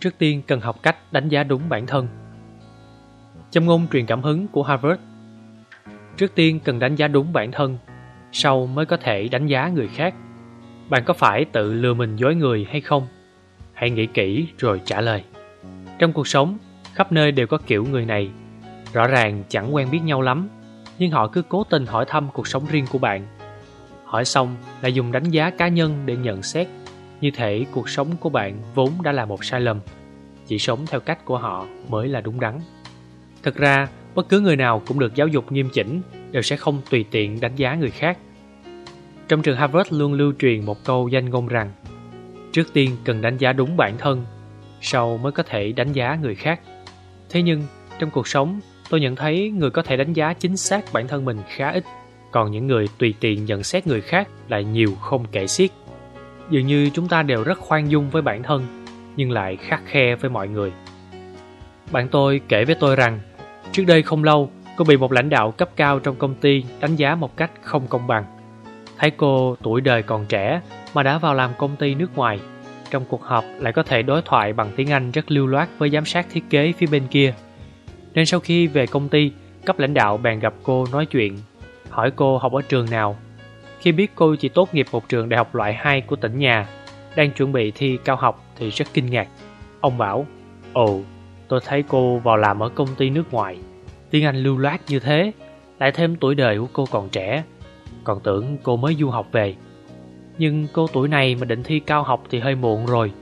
trước tiên cần học cách đánh giá đúng bản thân. Châm ngôn truyền cảm hứng của Harvard Trước tiên cần đánh giá đúng bản thân, sau mới có thể đánh giá người khác. Bạn có phải tự lừa mình dối người hay không? Hãy nghĩ kỹ rồi trả lời. Trong cuộc sống, khắp nơi đều có kiểu người này. Rõ ràng chẳng quen biết nhau lắm, nhưng họ cứ cố tình hỏi thăm cuộc sống riêng của bạn. Hỏi xong lại dùng đánh giá cá nhân để nhận xét. Như thể cuộc sống của bạn vốn đã là một sai lầm. Chỉ sống theo cách của họ mới là đúng đắn. Thực ra, bất cứ người nào cũng được giáo dục nghiêm chỉnh đều sẽ không tùy tiện đánh giá người khác. Trong trường Harvard luôn lưu truyền một câu danh ngôn rằng Trước tiên cần đánh giá đúng bản thân, sau mới có thể đánh giá người khác. Thế nhưng, trong cuộc sống, tôi nhận thấy người có thể đánh giá chính xác bản thân mình khá ít, còn những người tùy tiện nhận xét người khác lại nhiều không kể xiết. Dường như chúng ta đều rất khoan dung với bản thân, nhưng lại khắc khe với mọi người. Bạn tôi kể với tôi rằng, trước đây không lâu, cô bị một lãnh đạo cấp cao trong công ty đánh giá một cách không công bằng. Thấy cô tuổi đời còn trẻ mà đã vào làm công ty nước ngoài, trong cuộc họp lại có thể đối thoại bằng tiếng Anh rất lưu loát với giám sát thiết kế phía bên kia. Nên sau khi về công ty, cấp lãnh đạo bèn gặp cô nói chuyện, hỏi cô học ở trường nào. Khi biết cô chỉ tốt nghiệp một trường đại học loại 2 của tỉnh nhà, đang chuẩn bị thi cao học thì rất kinh ngạc. Ông bảo, Ồ, tôi thấy cô vào làm ở công ty nước ngoài Tiếng Anh lưu loát như thế, lại thêm tuổi đời của cô còn trẻ, còn tưởng cô mới du học về. Nhưng cô tuổi này mà định thi cao học thì hơi muộn rồi.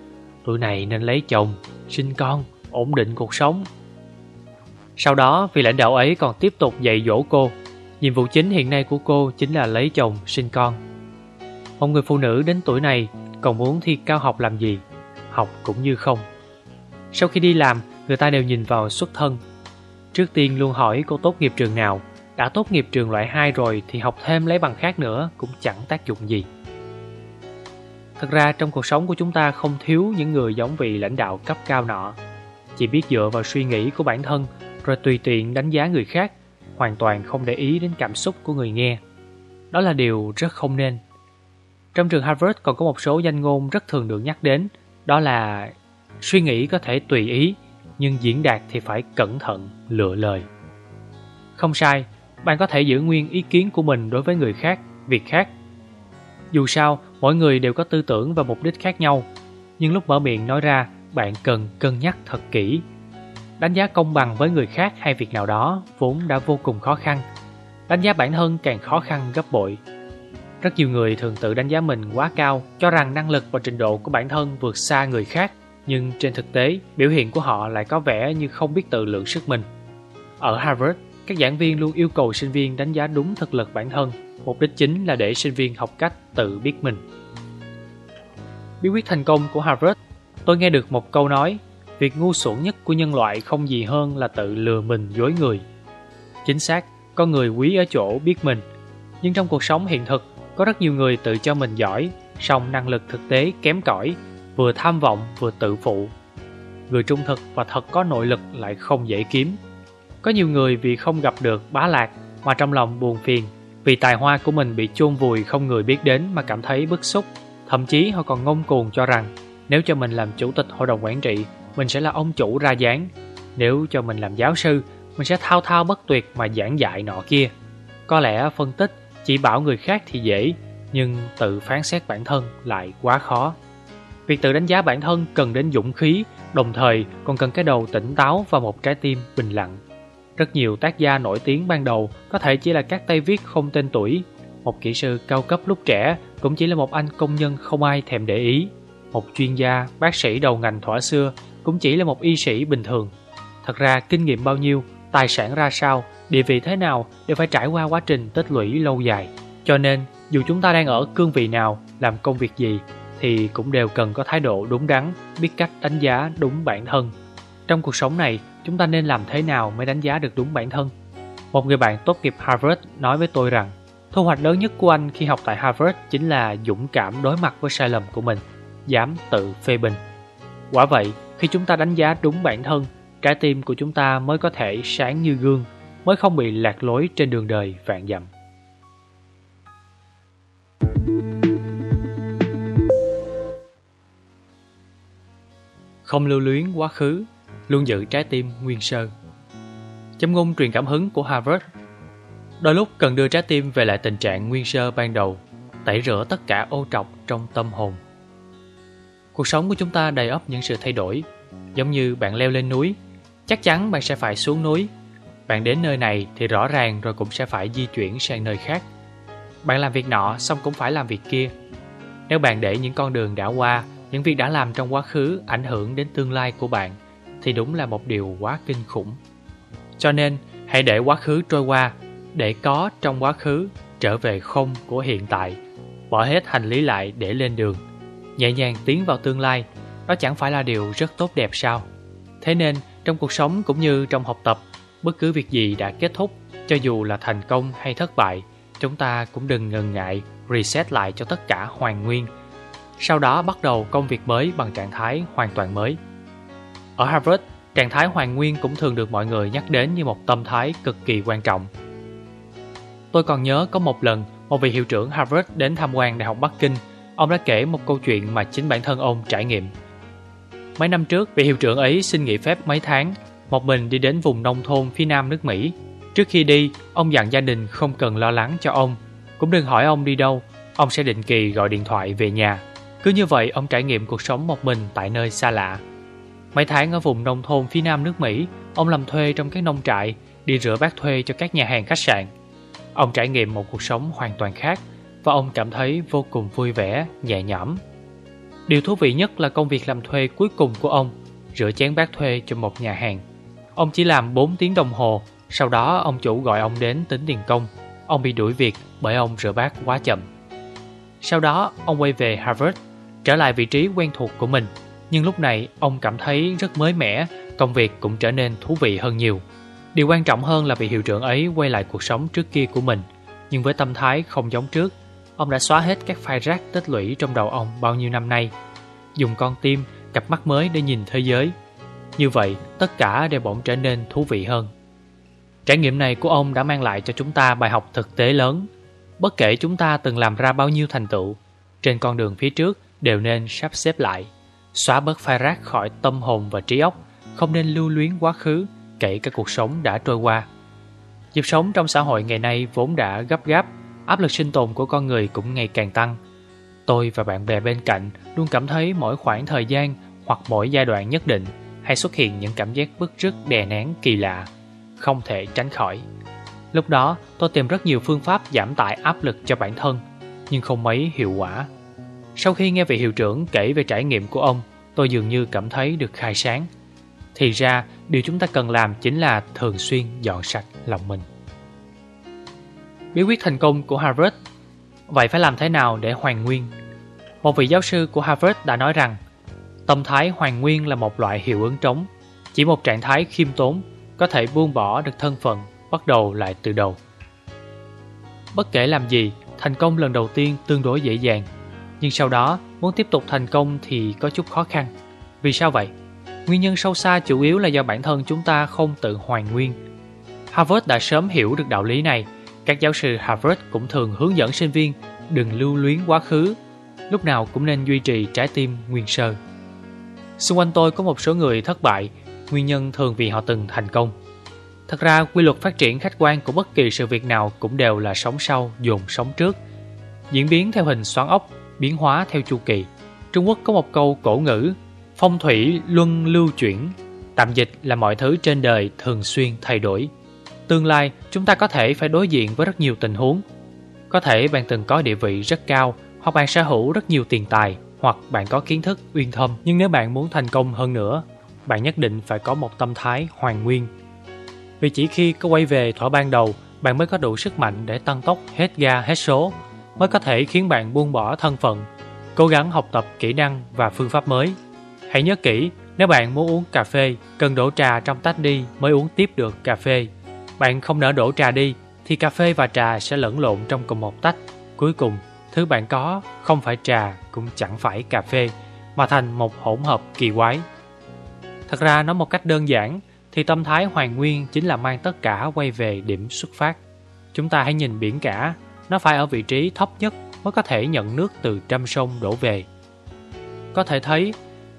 Tuổi này nên lấy chồng, sinh con, ổn định cuộc sống. Sau đó, vị lãnh đạo ấy còn tiếp tục dạy dỗ cô. Nhiệm vụ chính hiện nay của cô chính là lấy chồng, sinh con. Một người phụ nữ đến tuổi này còn muốn thi cao học làm gì? Học cũng như không. Sau khi đi làm, người ta đều nhìn vào xuất thân Trước tiên luôn hỏi cô tốt nghiệp trường nào Đã tốt nghiệp trường loại 2 rồi thì học thêm lấy bằng khác nữa cũng chẳng tác dụng gì Thật ra trong cuộc sống của chúng ta không thiếu những người giống vị lãnh đạo cấp cao nọ Chỉ biết dựa vào suy nghĩ của bản thân rồi tùy tiện đánh giá người khác Hoàn toàn không để ý đến cảm xúc của người nghe Đó là điều rất không nên Trong trường Harvard còn có một số danh ngôn rất thường được nhắc đến Đó là suy nghĩ có thể tùy ý nhưng diễn đạt thì phải cẩn thận, lựa lời. Không sai, bạn có thể giữ nguyên ý kiến của mình đối với người khác, việc khác. Dù sao, mỗi người đều có tư tưởng và mục đích khác nhau, nhưng lúc mở miệng nói ra, bạn cần cân nhắc thật kỹ. Đánh giá công bằng với người khác hay việc nào đó vốn đã vô cùng khó khăn. Đánh giá bản thân càng khó khăn gấp bội. Rất nhiều người thường tự đánh giá mình quá cao, cho rằng năng lực và trình độ của bản thân vượt xa người khác nhưng trên thực tế, biểu hiện của họ lại có vẻ như không biết tự lượng sức mình. Ở Harvard, các giảng viên luôn yêu cầu sinh viên đánh giá đúng thực lực bản thân, mục đích chính là để sinh viên học cách tự biết mình. Bí quyết thành công của Harvard, tôi nghe được một câu nói, việc ngu xuẩn nhất của nhân loại không gì hơn là tự lừa mình dối người. Chính xác, con người quý ở chỗ biết mình, nhưng trong cuộc sống hiện thực, có rất nhiều người tự cho mình giỏi, song năng lực thực tế kém cỏi vừa tham vọng vừa tự phụ. Người trung thực và thật có nội lực lại không dễ kiếm. Có nhiều người vì không gặp được bá lạc mà trong lòng buồn phiền, vì tài hoa của mình bị chôn vùi không người biết đến mà cảm thấy bức xúc. Thậm chí họ còn ngông cuồng cho rằng nếu cho mình làm chủ tịch hội đồng quản trị, mình sẽ là ông chủ ra dáng. Nếu cho mình làm giáo sư, mình sẽ thao thao bất tuyệt mà giảng dạy nọ kia. Có lẽ phân tích chỉ bảo người khác thì dễ, nhưng tự phán xét bản thân lại quá khó. Việc tự đánh giá bản thân cần đến dũng khí, đồng thời còn cần cái đầu tỉnh táo và một trái tim bình lặng. Rất nhiều tác gia nổi tiếng ban đầu có thể chỉ là các tay viết không tên tuổi. Một kỹ sư cao cấp lúc trẻ cũng chỉ là một anh công nhân không ai thèm để ý. Một chuyên gia, bác sĩ đầu ngành thỏa xưa cũng chỉ là một y sĩ bình thường. Thật ra kinh nghiệm bao nhiêu, tài sản ra sao, địa vị thế nào đều phải trải qua quá trình tích lũy lâu dài. Cho nên, dù chúng ta đang ở cương vị nào, làm công việc gì thì cũng đều cần có thái độ đúng đắn, biết cách đánh giá đúng bản thân. Trong cuộc sống này, chúng ta nên làm thế nào mới đánh giá được đúng bản thân? Một người bạn tốt nghiệp Harvard nói với tôi rằng, thu hoạch lớn nhất của anh khi học tại Harvard chính là dũng cảm đối mặt với sai lầm của mình, dám tự phê bình. Quả vậy, khi chúng ta đánh giá đúng bản thân, trái tim của chúng ta mới có thể sáng như gương, mới không bị lạc lối trên đường đời vạn dặm. không lưu luyến quá khứ, luôn giữ trái tim nguyên sơ. Châm ngôn truyền cảm hứng của Harvard Đôi lúc cần đưa trái tim về lại tình trạng nguyên sơ ban đầu, tẩy rửa tất cả ô trọc trong tâm hồn. Cuộc sống của chúng ta đầy ắp những sự thay đổi, giống như bạn leo lên núi, chắc chắn bạn sẽ phải xuống núi. Bạn đến nơi này thì rõ ràng rồi cũng sẽ phải di chuyển sang nơi khác. Bạn làm việc nọ xong cũng phải làm việc kia. Nếu bạn để những con đường đã qua, những việc đã làm trong quá khứ ảnh hưởng đến tương lai của bạn, thì đúng là một điều quá kinh khủng. Cho nên, hãy để quá khứ trôi qua, để có trong quá khứ trở về không của hiện tại, bỏ hết hành lý lại để lên đường, nhẹ nhàng tiến vào tương lai, đó chẳng phải là điều rất tốt đẹp sao? Thế nên, trong cuộc sống cũng như trong học tập, bất cứ việc gì đã kết thúc, cho dù là thành công hay thất bại, chúng ta cũng đừng ngần ngại reset lại cho tất cả hoàn nguyên. Sau đó bắt đầu công việc mới bằng trạng thái hoàn toàn mới. Ở Harvard, trạng thái hoàn nguyên cũng thường được mọi người nhắc đến như một tâm thái cực kỳ quan trọng. Tôi còn nhớ có một lần, một vị hiệu trưởng Harvard đến tham quan Đại học Bắc Kinh. Ông đã kể một câu chuyện mà chính bản thân ông trải nghiệm. Mấy năm trước, vị hiệu trưởng ấy xin nghỉ phép mấy tháng, một mình đi đến vùng nông thôn phía nam nước Mỹ. Trước khi đi, ông dặn gia đình không cần lo lắng cho ông, cũng đừng hỏi ông đi đâu, ông sẽ định kỳ gọi điện thoại về nhà. Cứ như vậy, ông trải nghiệm cuộc sống một mình tại nơi xa lạ. Mấy tháng ở vùng nông thôn phía nam nước Mỹ, ông làm thuê trong các nông trại, đi rửa bát thuê cho các nhà hàng khách sạn. Ông trải nghiệm một cuộc sống hoàn toàn khác và ông cảm thấy vô cùng vui vẻ, nhẹ nhõm. Điều thú vị nhất là công việc làm thuê cuối cùng của ông, rửa chén bát thuê cho một nhà hàng. Ông chỉ làm 4 tiếng đồng hồ, sau đó ông chủ gọi ông đến tính tiền công. Ông bị đuổi việc bởi ông rửa bát quá chậm. Sau đó, ông quay về Harvard, trở lại vị trí quen thuộc của mình. Nhưng lúc này, ông cảm thấy rất mới mẻ, công việc cũng trở nên thú vị hơn nhiều. Điều quan trọng hơn là vị hiệu trưởng ấy quay lại cuộc sống trước kia của mình, nhưng với tâm thái không giống trước. Ông đã xóa hết các file rác tích lũy trong đầu ông bao nhiêu năm nay, dùng con tim, cặp mắt mới để nhìn thế giới. Như vậy, tất cả đều bỗng trở nên thú vị hơn. Trải nghiệm này của ông đã mang lại cho chúng ta bài học thực tế lớn. Bất kể chúng ta từng làm ra bao nhiêu thành tựu, trên con đường phía trước đều nên sắp xếp lại, xóa bớt phai rác khỏi tâm hồn và trí óc, không nên lưu luyến quá khứ, kể cả cuộc sống đã trôi qua. Nhịp sống trong xã hội ngày nay vốn đã gấp gáp, áp lực sinh tồn của con người cũng ngày càng tăng. Tôi và bạn bè bên cạnh luôn cảm thấy mỗi khoảng thời gian hoặc mỗi giai đoạn nhất định hay xuất hiện những cảm giác bức rứt đè nén kỳ lạ, không thể tránh khỏi. Lúc đó, tôi tìm rất nhiều phương pháp giảm tải áp lực cho bản thân, nhưng không mấy hiệu quả. Sau khi nghe vị hiệu trưởng kể về trải nghiệm của ông, tôi dường như cảm thấy được khai sáng. Thì ra, điều chúng ta cần làm chính là thường xuyên dọn sạch lòng mình. Bí quyết thành công của Harvard Vậy phải làm thế nào để hoàn nguyên? Một vị giáo sư của Harvard đã nói rằng tâm thái hoàn nguyên là một loại hiệu ứng trống, chỉ một trạng thái khiêm tốn, có thể buông bỏ được thân phận, bắt đầu lại từ đầu. Bất kể làm gì, thành công lần đầu tiên tương đối dễ dàng, nhưng sau đó muốn tiếp tục thành công thì có chút khó khăn. Vì sao vậy? Nguyên nhân sâu xa chủ yếu là do bản thân chúng ta không tự hoàn nguyên. Harvard đã sớm hiểu được đạo lý này. Các giáo sư Harvard cũng thường hướng dẫn sinh viên đừng lưu luyến quá khứ, lúc nào cũng nên duy trì trái tim nguyên sơ. Xung quanh tôi có một số người thất bại, nguyên nhân thường vì họ từng thành công. Thật ra, quy luật phát triển khách quan của bất kỳ sự việc nào cũng đều là sống sau dồn sống trước. Diễn biến theo hình xoắn ốc, biến hóa theo chu kỳ. Trung Quốc có một câu cổ ngữ Phong thủy luân lưu chuyển, tạm dịch là mọi thứ trên đời thường xuyên thay đổi. Tương lai, chúng ta có thể phải đối diện với rất nhiều tình huống. Có thể bạn từng có địa vị rất cao, hoặc bạn sở hữu rất nhiều tiền tài, hoặc bạn có kiến thức uyên thâm. Nhưng nếu bạn muốn thành công hơn nữa, bạn nhất định phải có một tâm thái hoàn nguyên. Vì chỉ khi có quay về thỏa ban đầu, bạn mới có đủ sức mạnh để tăng tốc hết ga hết số, mới có thể khiến bạn buông bỏ thân phận, cố gắng học tập kỹ năng và phương pháp mới Hãy nhớ kỹ, nếu bạn muốn uống cà phê, cần đổ trà trong tách đi mới uống tiếp được cà phê. Bạn không nỡ đổ trà đi, thì cà phê và trà sẽ lẫn lộn trong cùng một tách. Cuối cùng, thứ bạn có không phải trà cũng chẳng phải cà phê, mà thành một hỗn hợp kỳ quái. Thật ra nói một cách đơn giản, thì tâm thái hoàn nguyên chính là mang tất cả quay về điểm xuất phát. Chúng ta hãy nhìn biển cả, nó phải ở vị trí thấp nhất mới có thể nhận nước từ trăm sông đổ về. Có thể thấy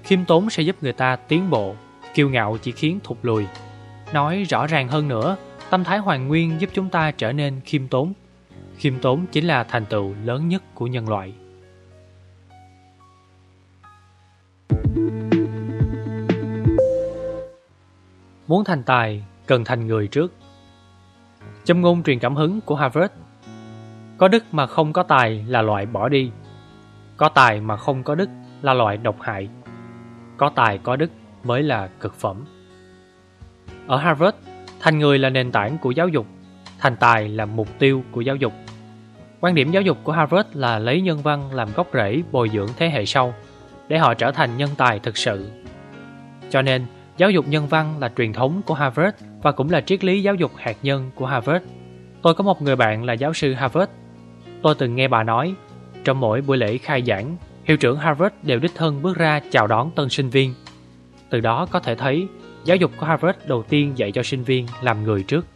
Khiêm tốn sẽ giúp người ta tiến bộ, kiêu ngạo chỉ khiến thụt lùi. Nói rõ ràng hơn nữa, tâm thái hoàn nguyên giúp chúng ta trở nên khiêm tốn. Khiêm tốn chính là thành tựu lớn nhất của nhân loại. Muốn thành tài, cần thành người trước. Châm ngôn truyền cảm hứng của Harvard Có đức mà không có tài là loại bỏ đi. Có tài mà không có đức là loại độc hại. Có tài có đức mới là cực phẩm. Ở Harvard, thành người là nền tảng của giáo dục, thành tài là mục tiêu của giáo dục. Quan điểm giáo dục của Harvard là lấy nhân văn làm gốc rễ bồi dưỡng thế hệ sau, để họ trở thành nhân tài thực sự. Cho nên, giáo dục nhân văn là truyền thống của Harvard và cũng là triết lý giáo dục hạt nhân của Harvard. Tôi có một người bạn là giáo sư Harvard. Tôi từng nghe bà nói, trong mỗi buổi lễ khai giảng, hiệu trưởng Harvard đều đích thân bước ra chào đón tân sinh viên. Từ đó có thể thấy, giáo dục của Harvard đầu tiên dạy cho sinh viên làm người trước.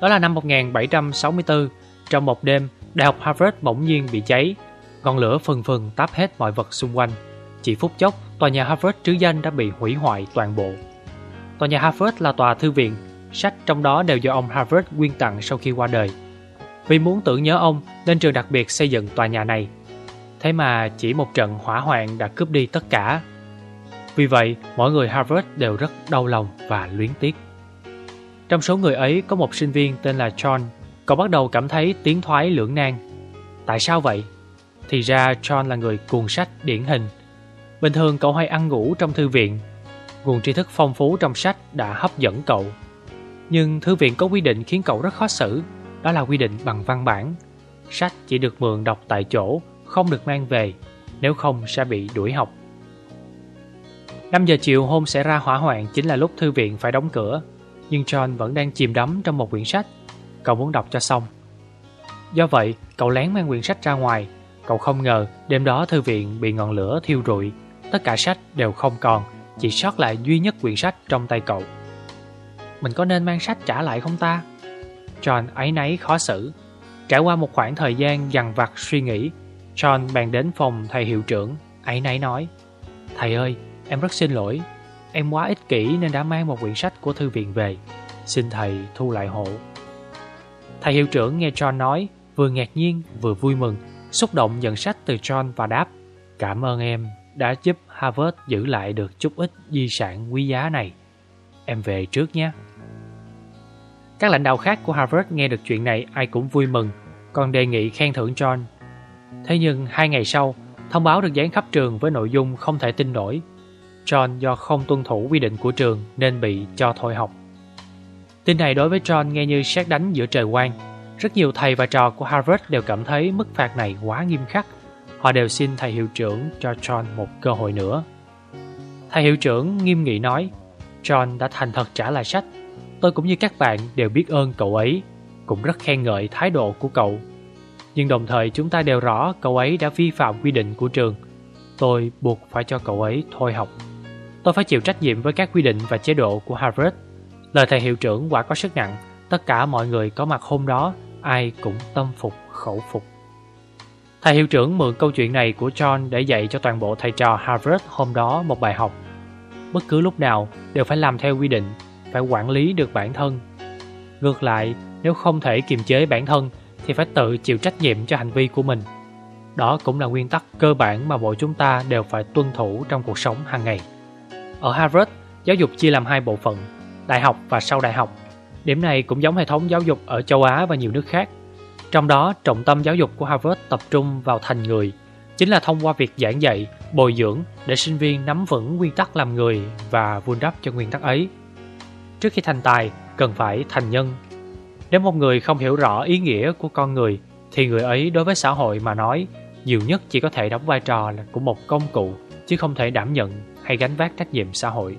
Đó là năm 1764, trong một đêm, Đại học Harvard bỗng nhiên bị cháy. Ngọn lửa phần phần táp hết mọi vật xung quanh. Chỉ phút chốc, tòa nhà Harvard trứ danh đã bị hủy hoại toàn bộ. Tòa nhà Harvard là tòa thư viện, sách trong đó đều do ông Harvard quyên tặng sau khi qua đời. Vì muốn tưởng nhớ ông nên trường đặc biệt xây dựng tòa nhà này. Thế mà chỉ một trận hỏa hoạn đã cướp đi tất cả. Vì vậy, mọi người Harvard đều rất đau lòng và luyến tiếc. Trong số người ấy có một sinh viên tên là John. Cậu bắt đầu cảm thấy tiến thoái lưỡng nan. Tại sao vậy? Thì ra John là người cuồng sách điển hình. Bình thường cậu hay ăn ngủ trong thư viện. Nguồn tri thức phong phú trong sách đã hấp dẫn cậu. Nhưng thư viện có quy định khiến cậu rất khó xử. Đó là quy định bằng văn bản. Sách chỉ được mượn đọc tại chỗ, không được mang về, nếu không sẽ bị đuổi học. 5 giờ chiều hôm sẽ ra hỏa hoạn chính là lúc thư viện phải đóng cửa, nhưng John vẫn đang chìm đắm trong một quyển sách. Cậu muốn đọc cho xong. Do vậy, cậu lén mang quyển sách ra ngoài. Cậu không ngờ đêm đó thư viện bị ngọn lửa thiêu rụi. Tất cả sách đều không còn, chỉ sót lại duy nhất quyển sách trong tay cậu. Mình có nên mang sách trả lại không ta? John ấy nấy khó xử. Trải qua một khoảng thời gian dằn vặt suy nghĩ, John bàn đến phòng thầy hiệu trưởng, ấy nấy nói Thầy ơi, em rất xin lỗi, em quá ích kỷ nên đã mang một quyển sách của thư viện về. Xin thầy thu lại hộ. Thầy hiệu trưởng nghe John nói, vừa ngạc nhiên vừa vui mừng, xúc động nhận sách từ John và đáp Cảm ơn em đã giúp Harvard giữ lại được chút ít di sản quý giá này. Em về trước nhé. Các lãnh đạo khác của Harvard nghe được chuyện này ai cũng vui mừng, còn đề nghị khen thưởng John. Thế nhưng hai ngày sau, thông báo được dán khắp trường với nội dung không thể tin nổi. John do không tuân thủ quy định của trường nên bị cho thôi học. Tin này đối với John nghe như xét đánh giữa trời quang. Rất nhiều thầy và trò của Harvard đều cảm thấy mức phạt này quá nghiêm khắc. Họ đều xin thầy hiệu trưởng cho John một cơ hội nữa. Thầy hiệu trưởng nghiêm nghị nói, John đã thành thật trả lại sách Tôi cũng như các bạn đều biết ơn cậu ấy, cũng rất khen ngợi thái độ của cậu. Nhưng đồng thời chúng ta đều rõ cậu ấy đã vi phạm quy định của trường. Tôi buộc phải cho cậu ấy thôi học. Tôi phải chịu trách nhiệm với các quy định và chế độ của Harvard. Lời thầy hiệu trưởng quả có sức nặng, tất cả mọi người có mặt hôm đó, ai cũng tâm phục khẩu phục. Thầy hiệu trưởng mượn câu chuyện này của John để dạy cho toàn bộ thầy trò Harvard hôm đó một bài học. Bất cứ lúc nào đều phải làm theo quy định phải quản lý được bản thân. Ngược lại, nếu không thể kiềm chế bản thân thì phải tự chịu trách nhiệm cho hành vi của mình. Đó cũng là nguyên tắc cơ bản mà mỗi chúng ta đều phải tuân thủ trong cuộc sống hàng ngày. Ở Harvard, giáo dục chia làm hai bộ phận, đại học và sau đại học. Điểm này cũng giống hệ thống giáo dục ở châu Á và nhiều nước khác. Trong đó, trọng tâm giáo dục của Harvard tập trung vào thành người, chính là thông qua việc giảng dạy, bồi dưỡng để sinh viên nắm vững nguyên tắc làm người và vun đắp cho nguyên tắc ấy. Trước khi thành tài, cần phải thành nhân. Nếu một người không hiểu rõ ý nghĩa của con người, thì người ấy đối với xã hội mà nói, nhiều nhất chỉ có thể đóng vai trò là của một công cụ, chứ không thể đảm nhận hay gánh vác trách nhiệm xã hội.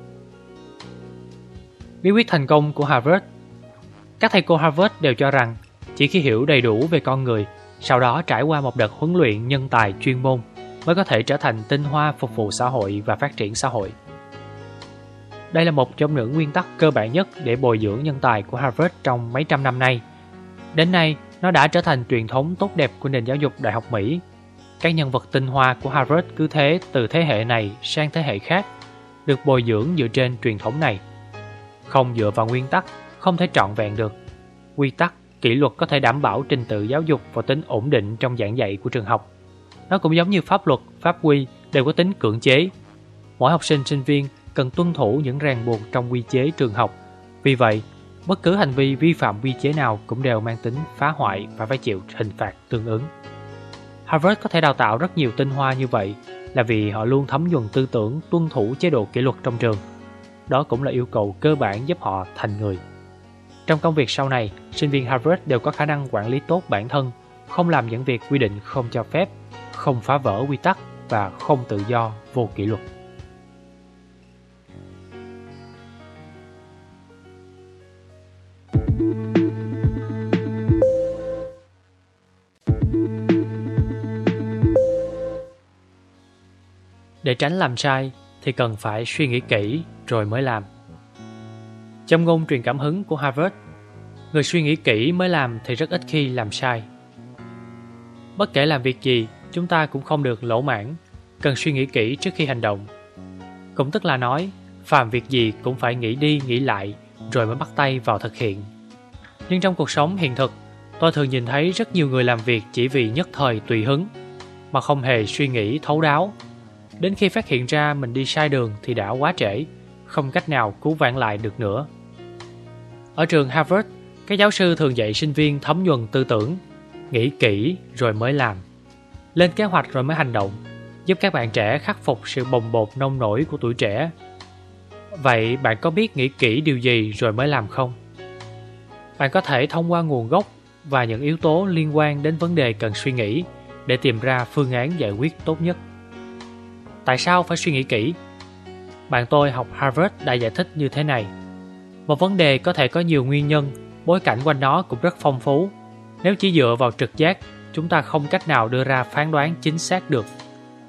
Bí quyết thành công của Harvard Các thầy cô Harvard đều cho rằng, chỉ khi hiểu đầy đủ về con người, sau đó trải qua một đợt huấn luyện nhân tài chuyên môn, mới có thể trở thành tinh hoa phục vụ xã hội và phát triển xã hội. Đây là một trong những nguyên tắc cơ bản nhất để bồi dưỡng nhân tài của Harvard trong mấy trăm năm nay. Đến nay, nó đã trở thành truyền thống tốt đẹp của nền giáo dục Đại học Mỹ các nhân vật tinh hoa của Harvard cứ thế từ thế hệ này sang thế hệ khác, được bồi dưỡng dựa trên truyền thống này. Không dựa vào nguyên tắc, không thể trọn vẹn được. Quy tắc, kỷ luật có thể đảm bảo trình tự giáo dục và tính ổn định trong giảng dạy của trường học. Nó cũng giống như pháp luật, pháp quy đều có tính cưỡng chế. Mỗi học sinh sinh viên cần tuân thủ những ràng buộc trong quy chế trường học. Vì vậy, bất cứ hành vi vi phạm quy chế nào cũng đều mang tính phá hoại và phải chịu hình phạt tương ứng. Harvard có thể đào tạo rất nhiều tinh hoa như vậy là vì họ luôn thấm nhuần tư tưởng tuân thủ chế độ kỷ luật trong trường. Đó cũng là yêu cầu cơ bản giúp họ thành người. Trong công việc sau này, sinh viên Harvard đều có khả năng quản lý tốt bản thân, không làm những việc quy định không cho phép, không phá vỡ quy tắc và không tự do vô kỷ luật. Để tránh làm sai thì cần phải suy nghĩ kỹ rồi mới làm. Trong ngôn truyền cảm hứng của Harvard, người suy nghĩ kỹ mới làm thì rất ít khi làm sai. Bất kể làm việc gì, chúng ta cũng không được lỗ mãn, cần suy nghĩ kỹ trước khi hành động. Cũng tức là nói, phàm việc gì cũng phải nghĩ đi nghĩ lại rồi mới bắt tay vào thực hiện. Nhưng trong cuộc sống hiện thực, tôi thường nhìn thấy rất nhiều người làm việc chỉ vì nhất thời tùy hứng, mà không hề suy nghĩ thấu đáo. Đến khi phát hiện ra mình đi sai đường thì đã quá trễ, không cách nào cứu vãn lại được nữa. Ở trường Harvard, các giáo sư thường dạy sinh viên thấm nhuần tư tưởng, nghĩ kỹ rồi mới làm. Lên kế hoạch rồi mới hành động, giúp các bạn trẻ khắc phục sự bồng bột nông nổi của tuổi trẻ. Vậy bạn có biết nghĩ kỹ điều gì rồi mới làm không? Bạn có thể thông qua nguồn gốc và những yếu tố liên quan đến vấn đề cần suy nghĩ để tìm ra phương án giải quyết tốt nhất. Tại sao phải suy nghĩ kỹ? Bạn tôi học Harvard đã giải thích như thế này. Một vấn đề có thể có nhiều nguyên nhân, bối cảnh quanh nó cũng rất phong phú. Nếu chỉ dựa vào trực giác, chúng ta không cách nào đưa ra phán đoán chính xác được.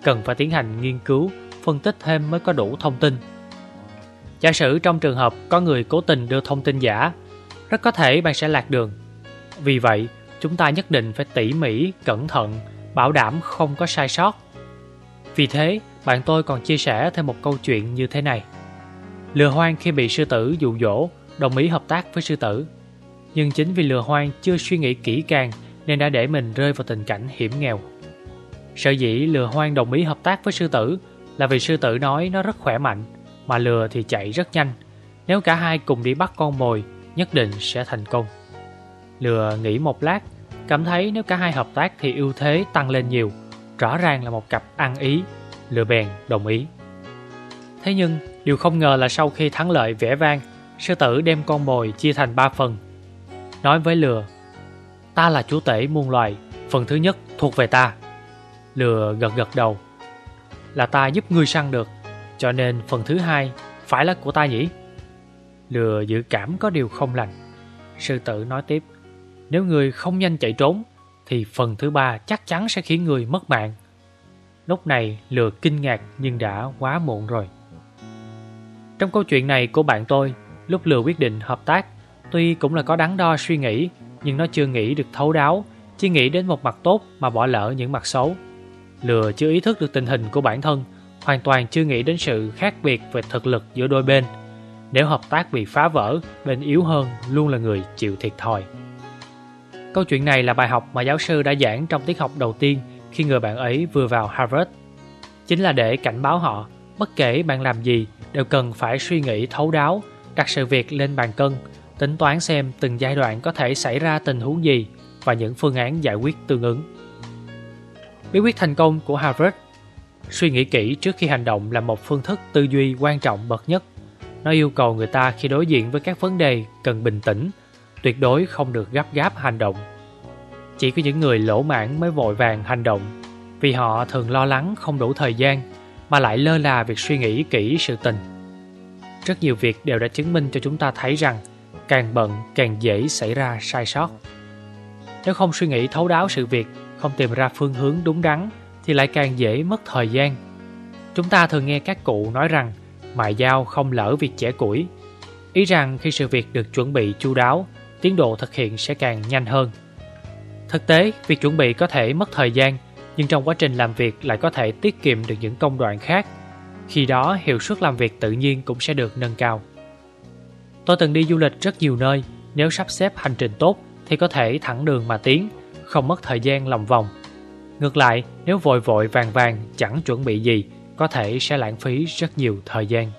Cần phải tiến hành nghiên cứu, phân tích thêm mới có đủ thông tin. Giả sử trong trường hợp có người cố tình đưa thông tin giả, rất có thể bạn sẽ lạc đường. Vì vậy, chúng ta nhất định phải tỉ mỉ, cẩn thận, bảo đảm không có sai sót. Vì thế, bạn tôi còn chia sẻ thêm một câu chuyện như thế này. Lừa hoang khi bị sư tử dụ dỗ, đồng ý hợp tác với sư tử. Nhưng chính vì lừa hoang chưa suy nghĩ kỹ càng nên đã để mình rơi vào tình cảnh hiểm nghèo. Sở dĩ lừa hoang đồng ý hợp tác với sư tử là vì sư tử nói nó rất khỏe mạnh, mà lừa thì chạy rất nhanh. Nếu cả hai cùng đi bắt con mồi, nhất định sẽ thành công. Lừa nghĩ một lát, cảm thấy nếu cả hai hợp tác thì ưu thế tăng lên nhiều, rõ ràng là một cặp ăn ý, lừa bèn đồng ý. Thế nhưng, điều không ngờ là sau khi thắng lợi vẻ vang, sư tử đem con mồi chia thành ba phần. Nói với lừa, ta là chủ tể muôn loài, phần thứ nhất thuộc về ta. Lừa gật gật đầu, là ta giúp ngươi săn được, cho nên phần thứ hai phải là của ta nhỉ? Lừa dự cảm có điều không lành. Sư tử nói tiếp, nếu ngươi không nhanh chạy trốn, thì phần thứ ba chắc chắn sẽ khiến người mất mạng. Lúc này lừa kinh ngạc nhưng đã quá muộn rồi. Trong câu chuyện này của bạn tôi, lúc lừa quyết định hợp tác, tuy cũng là có đắn đo suy nghĩ, nhưng nó chưa nghĩ được thấu đáo, chỉ nghĩ đến một mặt tốt mà bỏ lỡ những mặt xấu. Lừa chưa ý thức được tình hình của bản thân, hoàn toàn chưa nghĩ đến sự khác biệt về thực lực giữa đôi bên. Nếu hợp tác bị phá vỡ, bên yếu hơn luôn là người chịu thiệt thòi. Câu chuyện này là bài học mà giáo sư đã giảng trong tiết học đầu tiên khi người bạn ấy vừa vào Harvard. Chính là để cảnh báo họ, bất kể bạn làm gì đều cần phải suy nghĩ thấu đáo, đặt sự việc lên bàn cân, tính toán xem từng giai đoạn có thể xảy ra tình huống gì và những phương án giải quyết tương ứng. Bí quyết thành công của Harvard Suy nghĩ kỹ trước khi hành động là một phương thức tư duy quan trọng bậc nhất. Nó yêu cầu người ta khi đối diện với các vấn đề cần bình tĩnh, tuyệt đối không được gấp gáp hành động. Chỉ có những người lỗ mãn mới vội vàng hành động, vì họ thường lo lắng không đủ thời gian mà lại lơ là việc suy nghĩ kỹ sự tình. Rất nhiều việc đều đã chứng minh cho chúng ta thấy rằng càng bận càng dễ xảy ra sai sót. Nếu không suy nghĩ thấu đáo sự việc, không tìm ra phương hướng đúng đắn thì lại càng dễ mất thời gian. Chúng ta thường nghe các cụ nói rằng mài dao không lỡ việc trẻ củi. Ý rằng khi sự việc được chuẩn bị chu đáo, tiến độ thực hiện sẽ càng nhanh hơn. Thực tế, việc chuẩn bị có thể mất thời gian, nhưng trong quá trình làm việc lại có thể tiết kiệm được những công đoạn khác. Khi đó hiệu suất làm việc tự nhiên cũng sẽ được nâng cao. Tôi từng đi du lịch rất nhiều nơi, nếu sắp xếp hành trình tốt thì có thể thẳng đường mà tiến, không mất thời gian lòng vòng. Ngược lại, nếu vội vội vàng vàng chẳng chuẩn bị gì, có thể sẽ lãng phí rất nhiều thời gian.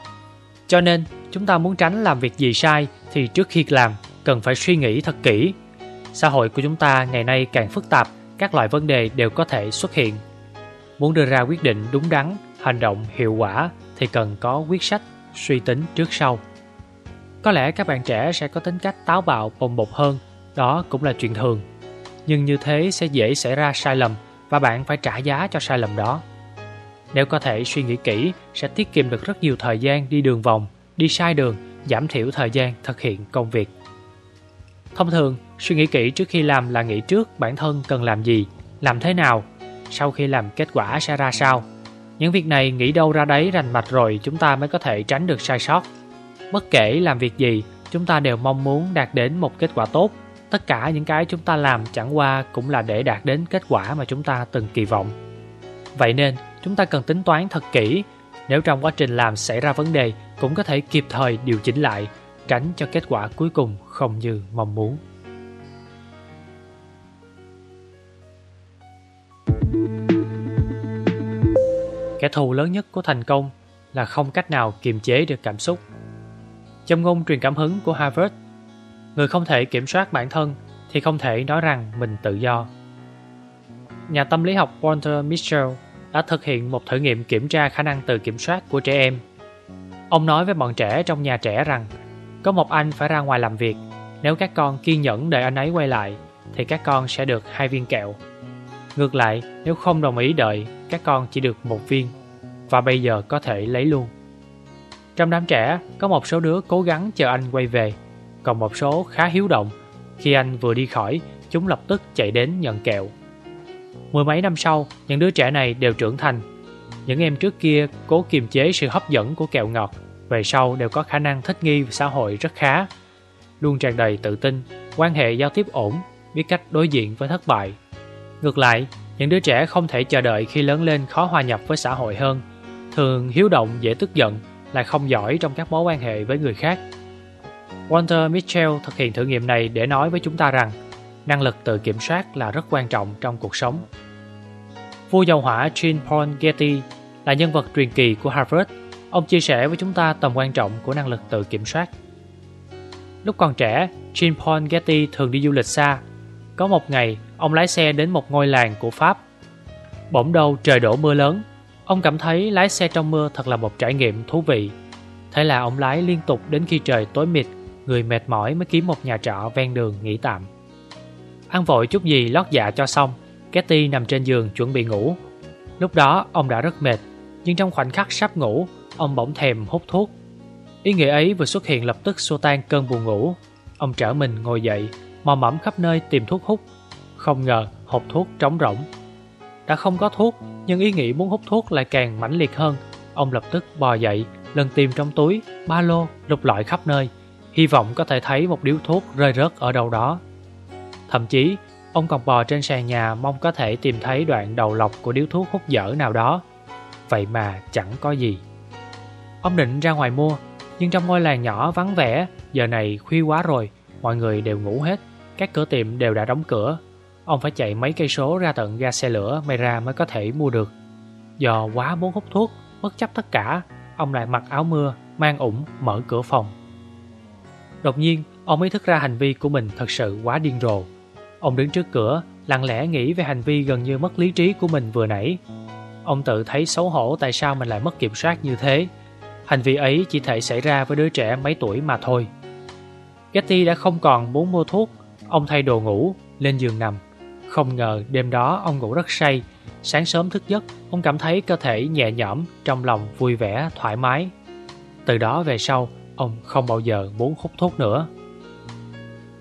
Cho nên, chúng ta muốn tránh làm việc gì sai thì trước khi làm, cần phải suy nghĩ thật kỹ. Xã hội của chúng ta ngày nay càng phức tạp, các loại vấn đề đều có thể xuất hiện. Muốn đưa ra quyết định đúng đắn, hành động hiệu quả thì cần có quyết sách, suy tính trước sau. Có lẽ các bạn trẻ sẽ có tính cách táo bạo bồng bột hơn, đó cũng là chuyện thường. Nhưng như thế sẽ dễ xảy ra sai lầm và bạn phải trả giá cho sai lầm đó. Nếu có thể suy nghĩ kỹ, sẽ tiết kiệm được rất nhiều thời gian đi đường vòng, đi sai đường, giảm thiểu thời gian thực hiện công việc. Thông thường, suy nghĩ kỹ trước khi làm là nghĩ trước bản thân cần làm gì, làm thế nào, sau khi làm kết quả sẽ ra sao. Những việc này nghĩ đâu ra đấy rành mạch rồi chúng ta mới có thể tránh được sai sót. Bất kể làm việc gì, chúng ta đều mong muốn đạt đến một kết quả tốt. Tất cả những cái chúng ta làm chẳng qua cũng là để đạt đến kết quả mà chúng ta từng kỳ vọng. Vậy nên, chúng ta cần tính toán thật kỹ. Nếu trong quá trình làm xảy ra vấn đề, cũng có thể kịp thời điều chỉnh lại, tránh cho kết quả cuối cùng không như mong muốn. Kẻ thù lớn nhất của thành công là không cách nào kiềm chế được cảm xúc. Trong ngôn truyền cảm hứng của Harvard, người không thể kiểm soát bản thân thì không thể nói rằng mình tự do. Nhà tâm lý học Walter Mitchell đã thực hiện một thử nghiệm kiểm tra khả năng tự kiểm soát của trẻ em. Ông nói với bọn trẻ trong nhà trẻ rằng có một anh phải ra ngoài làm việc. Nếu các con kiên nhẫn đợi anh ấy quay lại thì các con sẽ được hai viên kẹo. Ngược lại, nếu không đồng ý đợi, các con chỉ được một viên và bây giờ có thể lấy luôn. Trong đám trẻ, có một số đứa cố gắng chờ anh quay về, còn một số khá hiếu động. Khi anh vừa đi khỏi, chúng lập tức chạy đến nhận kẹo. Mười mấy năm sau, những đứa trẻ này đều trưởng thành. Những em trước kia cố kiềm chế sự hấp dẫn của kẹo ngọt, về sau đều có khả năng thích nghi với xã hội rất khá. Luôn tràn đầy tự tin, quan hệ giao tiếp ổn, biết cách đối diện với thất bại. Ngược lại, những đứa trẻ không thể chờ đợi khi lớn lên khó hòa nhập với xã hội hơn, thường hiếu động dễ tức giận, lại không giỏi trong các mối quan hệ với người khác. Walter Mitchell thực hiện thử nghiệm này để nói với chúng ta rằng năng lực tự kiểm soát là rất quan trọng trong cuộc sống. Vua dầu hỏa Jean Paul Getty là nhân vật truyền kỳ của Harvard. Ông chia sẻ với chúng ta tầm quan trọng của năng lực tự kiểm soát. Lúc còn trẻ, Jean Paul Getty thường đi du lịch xa. Có một ngày, ông lái xe đến một ngôi làng của Pháp. Bỗng đâu trời đổ mưa lớn. Ông cảm thấy lái xe trong mưa thật là một trải nghiệm thú vị. Thế là ông lái liên tục đến khi trời tối mịt, người mệt mỏi mới kiếm một nhà trọ ven đường nghỉ tạm. Ăn vội chút gì lót dạ cho xong, Getty nằm trên giường chuẩn bị ngủ. Lúc đó ông đã rất mệt, nhưng trong khoảnh khắc sắp ngủ, ông bỗng thèm hút thuốc. Ý nghĩa ấy vừa xuất hiện lập tức xua tan cơn buồn ngủ. Ông trở mình ngồi dậy, mò mẫm khắp nơi tìm thuốc hút. Không ngờ hộp thuốc trống rỗng. Đã không có thuốc, nhưng ý nghĩ muốn hút thuốc lại càng mãnh liệt hơn. Ông lập tức bò dậy, lần tìm trong túi, ba lô, lục lọi khắp nơi, hy vọng có thể thấy một điếu thuốc rơi rớt ở đâu đó. Thậm chí, ông còn bò trên sàn nhà mong có thể tìm thấy đoạn đầu lọc của điếu thuốc hút dở nào đó. Vậy mà chẳng có gì. Ông định ra ngoài mua, nhưng trong ngôi làng nhỏ vắng vẻ, giờ này khuya quá rồi, mọi người đều ngủ hết, các cửa tiệm đều đã đóng cửa. Ông phải chạy mấy cây số ra tận ga xe lửa may ra mới có thể mua được. Do quá muốn hút thuốc, bất chấp tất cả, ông lại mặc áo mưa, mang ủng, mở cửa phòng. Đột nhiên, ông ý thức ra hành vi của mình thật sự quá điên rồ. Ông đứng trước cửa, lặng lẽ nghĩ về hành vi gần như mất lý trí của mình vừa nãy. Ông tự thấy xấu hổ tại sao mình lại mất kiểm soát như thế. Hành vi ấy chỉ thể xảy ra với đứa trẻ mấy tuổi mà thôi. Getty đã không còn muốn mua thuốc. Ông thay đồ ngủ, lên giường nằm. Không ngờ đêm đó ông ngủ rất say. Sáng sớm thức giấc, ông cảm thấy cơ thể nhẹ nhõm, trong lòng vui vẻ, thoải mái. Từ đó về sau, ông không bao giờ muốn hút thuốc nữa.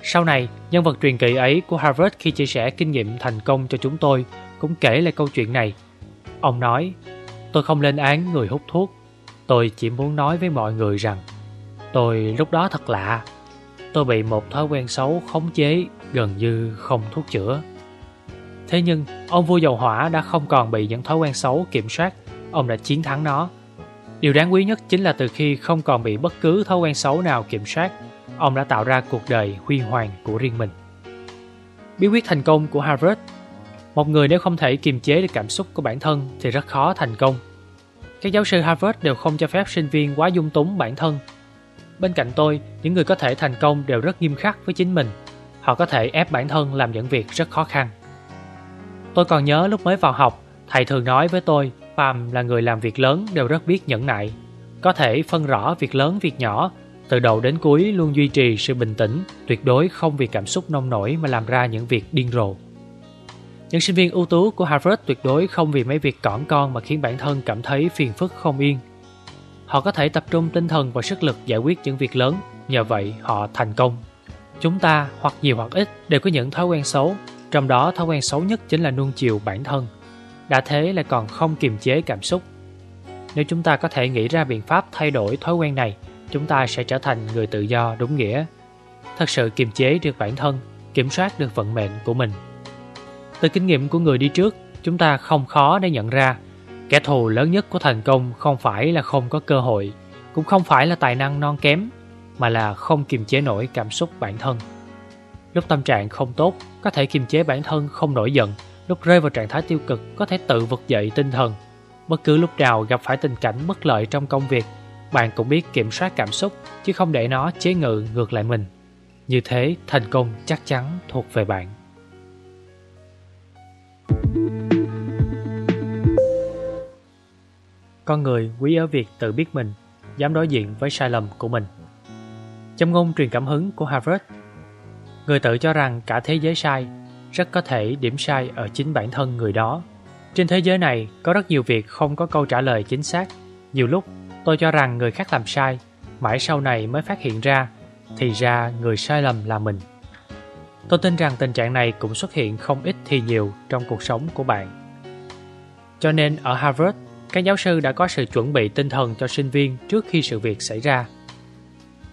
Sau này, nhân vật truyền kỳ ấy của Harvard khi chia sẻ kinh nghiệm thành công cho chúng tôi cũng kể lại câu chuyện này. Ông nói, tôi không lên án người hút thuốc, tôi chỉ muốn nói với mọi người rằng tôi lúc đó thật lạ. Tôi bị một thói quen xấu khống chế gần như không thuốc chữa. Thế nhưng, ông vua dầu hỏa đã không còn bị những thói quen xấu kiểm soát, ông đã chiến thắng nó. Điều đáng quý nhất chính là từ khi không còn bị bất cứ thói quen xấu nào kiểm soát, ông đã tạo ra cuộc đời huy hoàng của riêng mình. Bí quyết thành công của Harvard Một người nếu không thể kiềm chế được cảm xúc của bản thân thì rất khó thành công. Các giáo sư Harvard đều không cho phép sinh viên quá dung túng bản thân. Bên cạnh tôi, những người có thể thành công đều rất nghiêm khắc với chính mình. Họ có thể ép bản thân làm những việc rất khó khăn. Tôi còn nhớ lúc mới vào học, thầy thường nói với tôi, phàm là người làm việc lớn đều rất biết nhẫn nại. Có thể phân rõ việc lớn việc nhỏ, từ đầu đến cuối luôn duy trì sự bình tĩnh, tuyệt đối không vì cảm xúc nông nổi mà làm ra những việc điên rồ. Những sinh viên ưu tú của Harvard tuyệt đối không vì mấy việc cỏn con mà khiến bản thân cảm thấy phiền phức không yên. Họ có thể tập trung tinh thần và sức lực giải quyết những việc lớn, nhờ vậy họ thành công. Chúng ta, hoặc nhiều hoặc ít, đều có những thói quen xấu, trong đó thói quen xấu nhất chính là nuông chiều bản thân. Đã thế lại còn không kiềm chế cảm xúc. Nếu chúng ta có thể nghĩ ra biện pháp thay đổi thói quen này, chúng ta sẽ trở thành người tự do đúng nghĩa. Thật sự kiềm chế được bản thân, kiểm soát được vận mệnh của mình. Từ kinh nghiệm của người đi trước, chúng ta không khó để nhận ra kẻ thù lớn nhất của thành công không phải là không có cơ hội, cũng không phải là tài năng non kém, mà là không kiềm chế nổi cảm xúc bản thân. Lúc tâm trạng không tốt, có thể kiềm chế bản thân không nổi giận, lúc rơi vào trạng thái tiêu cực có thể tự vực dậy tinh thần. Bất cứ lúc nào gặp phải tình cảnh bất lợi trong công việc, bạn cũng biết kiểm soát cảm xúc chứ không để nó chế ngự ngược lại mình. Như thế, thành công chắc chắn thuộc về bạn. Con người quý ở việc tự biết mình, dám đối diện với sai lầm của mình. Châm ngôn truyền cảm hứng của Harvard, người tự cho rằng cả thế giới sai, rất có thể điểm sai ở chính bản thân người đó. Trên thế giới này có rất nhiều việc không có câu trả lời chính xác. Nhiều lúc tôi cho rằng người khác làm sai, mãi sau này mới phát hiện ra, thì ra người sai lầm là mình. Tôi tin rằng tình trạng này cũng xuất hiện không ít thì nhiều trong cuộc sống của bạn. Cho nên ở Harvard, các giáo sư đã có sự chuẩn bị tinh thần cho sinh viên trước khi sự việc xảy ra.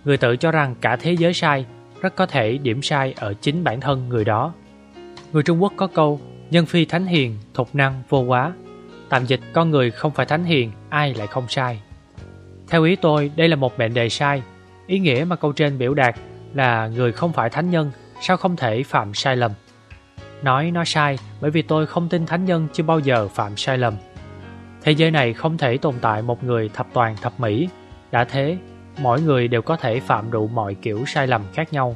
Người tự cho rằng cả thế giới sai, rất có thể điểm sai ở chính bản thân người đó. Người Trung Quốc có câu, nhân phi thánh hiền, thục năng vô quá. Tạm dịch con người không phải thánh hiền, ai lại không sai. Theo ý tôi, đây là một mệnh đề sai. Ý nghĩa mà câu trên biểu đạt là người không phải thánh nhân sao không thể phạm sai lầm. Nói nó sai bởi vì tôi không tin thánh nhân chưa bao giờ phạm sai lầm. Thế giới này không thể tồn tại một người thập toàn thập mỹ. Đã thế, mỗi người đều có thể phạm đủ mọi kiểu sai lầm khác nhau.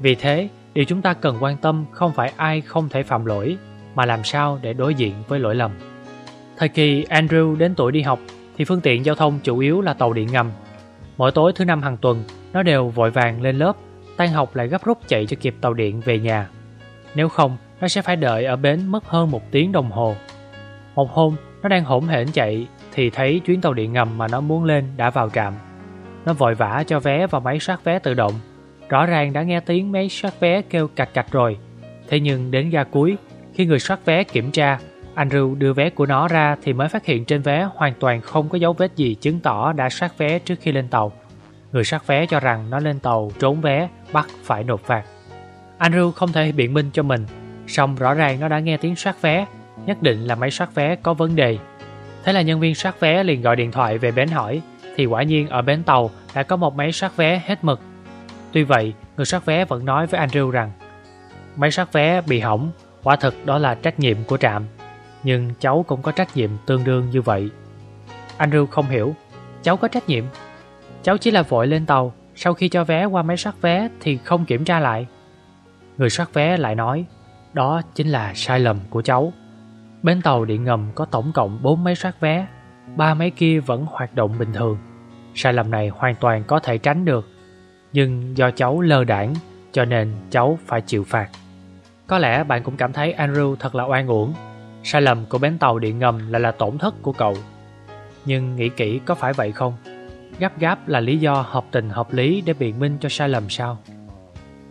Vì thế, điều chúng ta cần quan tâm không phải ai không thể phạm lỗi, mà làm sao để đối diện với lỗi lầm. Thời kỳ Andrew đến tuổi đi học thì phương tiện giao thông chủ yếu là tàu điện ngầm. Mỗi tối thứ năm hàng tuần, nó đều vội vàng lên lớp tan học lại gấp rút chạy cho kịp tàu điện về nhà. Nếu không, nó sẽ phải đợi ở bến mất hơn một tiếng đồng hồ. Một hôm, nó đang hỗn hển chạy thì thấy chuyến tàu điện ngầm mà nó muốn lên đã vào trạm. Nó vội vã cho vé vào máy soát vé tự động. Rõ ràng đã nghe tiếng máy soát vé kêu cạch cạch rồi. Thế nhưng đến ga cuối, khi người soát vé kiểm tra, Andrew đưa vé của nó ra thì mới phát hiện trên vé hoàn toàn không có dấu vết gì chứng tỏ đã soát vé trước khi lên tàu. Người soát vé cho rằng nó lên tàu trốn vé, bắt phải nộp phạt. Andrew không thể biện minh cho mình, song rõ ràng nó đã nghe tiếng soát vé, nhất định là máy soát vé có vấn đề. Thế là nhân viên soát vé liền gọi điện thoại về bến hỏi, thì quả nhiên ở bến tàu đã có một máy soát vé hết mực. Tuy vậy, người soát vé vẫn nói với Andrew rằng máy soát vé bị hỏng, quả thực đó là trách nhiệm của trạm. Nhưng cháu cũng có trách nhiệm tương đương như vậy. Andrew không hiểu, cháu có trách nhiệm Cháu chỉ là vội lên tàu, sau khi cho vé qua máy soát vé thì không kiểm tra lại. Người soát vé lại nói, đó chính là sai lầm của cháu. Bến tàu điện ngầm có tổng cộng 4 máy soát vé, ba máy kia vẫn hoạt động bình thường. Sai lầm này hoàn toàn có thể tránh được, nhưng do cháu lơ đảng cho nên cháu phải chịu phạt. Có lẽ bạn cũng cảm thấy Andrew thật là oan uổng. Sai lầm của bến tàu điện ngầm lại là tổn thất của cậu. Nhưng nghĩ kỹ có phải vậy không? Gấp gáp là lý do hợp tình hợp lý để biện minh cho sai lầm sao?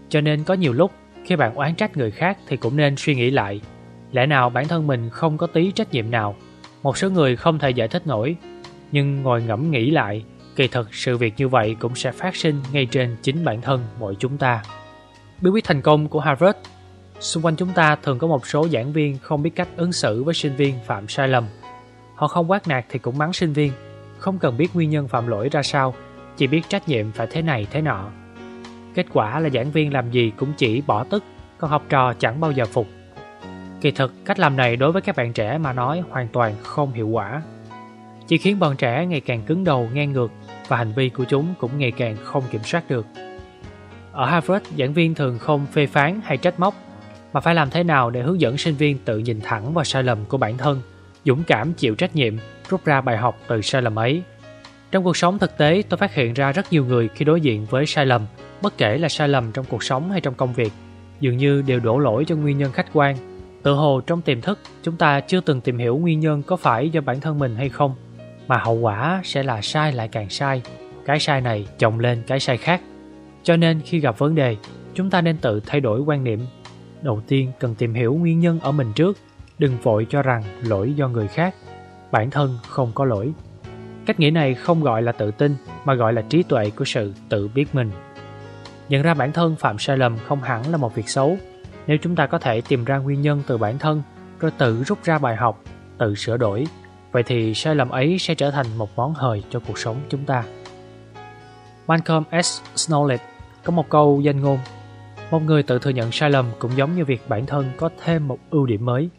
Cho nên có nhiều lúc khi bạn oán trách người khác thì cũng nên suy nghĩ lại. Lẽ nào bản thân mình không có tí trách nhiệm nào? Một số người không thể giải thích nổi. Nhưng ngồi ngẫm nghĩ lại Kỳ thực sự việc như vậy cũng sẽ phát sinh ngay trên chính bản thân mỗi chúng ta. Bí quyết thành công của Harvard. Xung quanh chúng ta thường có một số giảng viên không biết cách ứng xử với sinh viên phạm sai lầm. Họ không quát nạt thì cũng mắng sinh viên, không cần biết nguyên nhân phạm lỗi ra sao, chỉ biết trách nhiệm phải thế này thế nọ. Kết quả là giảng viên làm gì cũng chỉ bỏ tức, còn học trò chẳng bao giờ phục. Kỳ thực, cách làm này đối với các bạn trẻ mà nói hoàn toàn không hiệu quả. Chỉ khiến bọn trẻ ngày càng cứng đầu ngang ngược và hành vi của chúng cũng ngày càng không kiểm soát được. Ở Harvard, giảng viên thường không phê phán hay trách móc, mà phải làm thế nào để hướng dẫn sinh viên tự nhìn thẳng vào sai lầm của bản thân, dũng cảm chịu trách nhiệm, rút ra bài học từ sai lầm ấy. Trong cuộc sống thực tế, tôi phát hiện ra rất nhiều người khi đối diện với sai lầm, bất kể là sai lầm trong cuộc sống hay trong công việc, dường như đều đổ lỗi cho nguyên nhân khách quan. Tự hồ trong tiềm thức, chúng ta chưa từng tìm hiểu nguyên nhân có phải do bản thân mình hay không, mà hậu quả sẽ là sai lại càng sai, cái sai này chồng lên cái sai khác. Cho nên khi gặp vấn đề, chúng ta nên tự thay đổi quan niệm. Đầu tiên cần tìm hiểu nguyên nhân ở mình trước, đừng vội cho rằng lỗi do người khác, bản thân không có lỗi. Cách nghĩ này không gọi là tự tin mà gọi là trí tuệ của sự tự biết mình. Nhận ra bản thân phạm sai lầm không hẳn là một việc xấu. Nếu chúng ta có thể tìm ra nguyên nhân từ bản thân, rồi tự rút ra bài học, tự sửa đổi, vậy thì sai lầm ấy sẽ trở thành một món hời cho cuộc sống chúng ta. Malcolm S. snowlett có một câu danh ngôn Một người tự thừa nhận sai lầm cũng giống như việc bản thân có thêm một ưu điểm mới.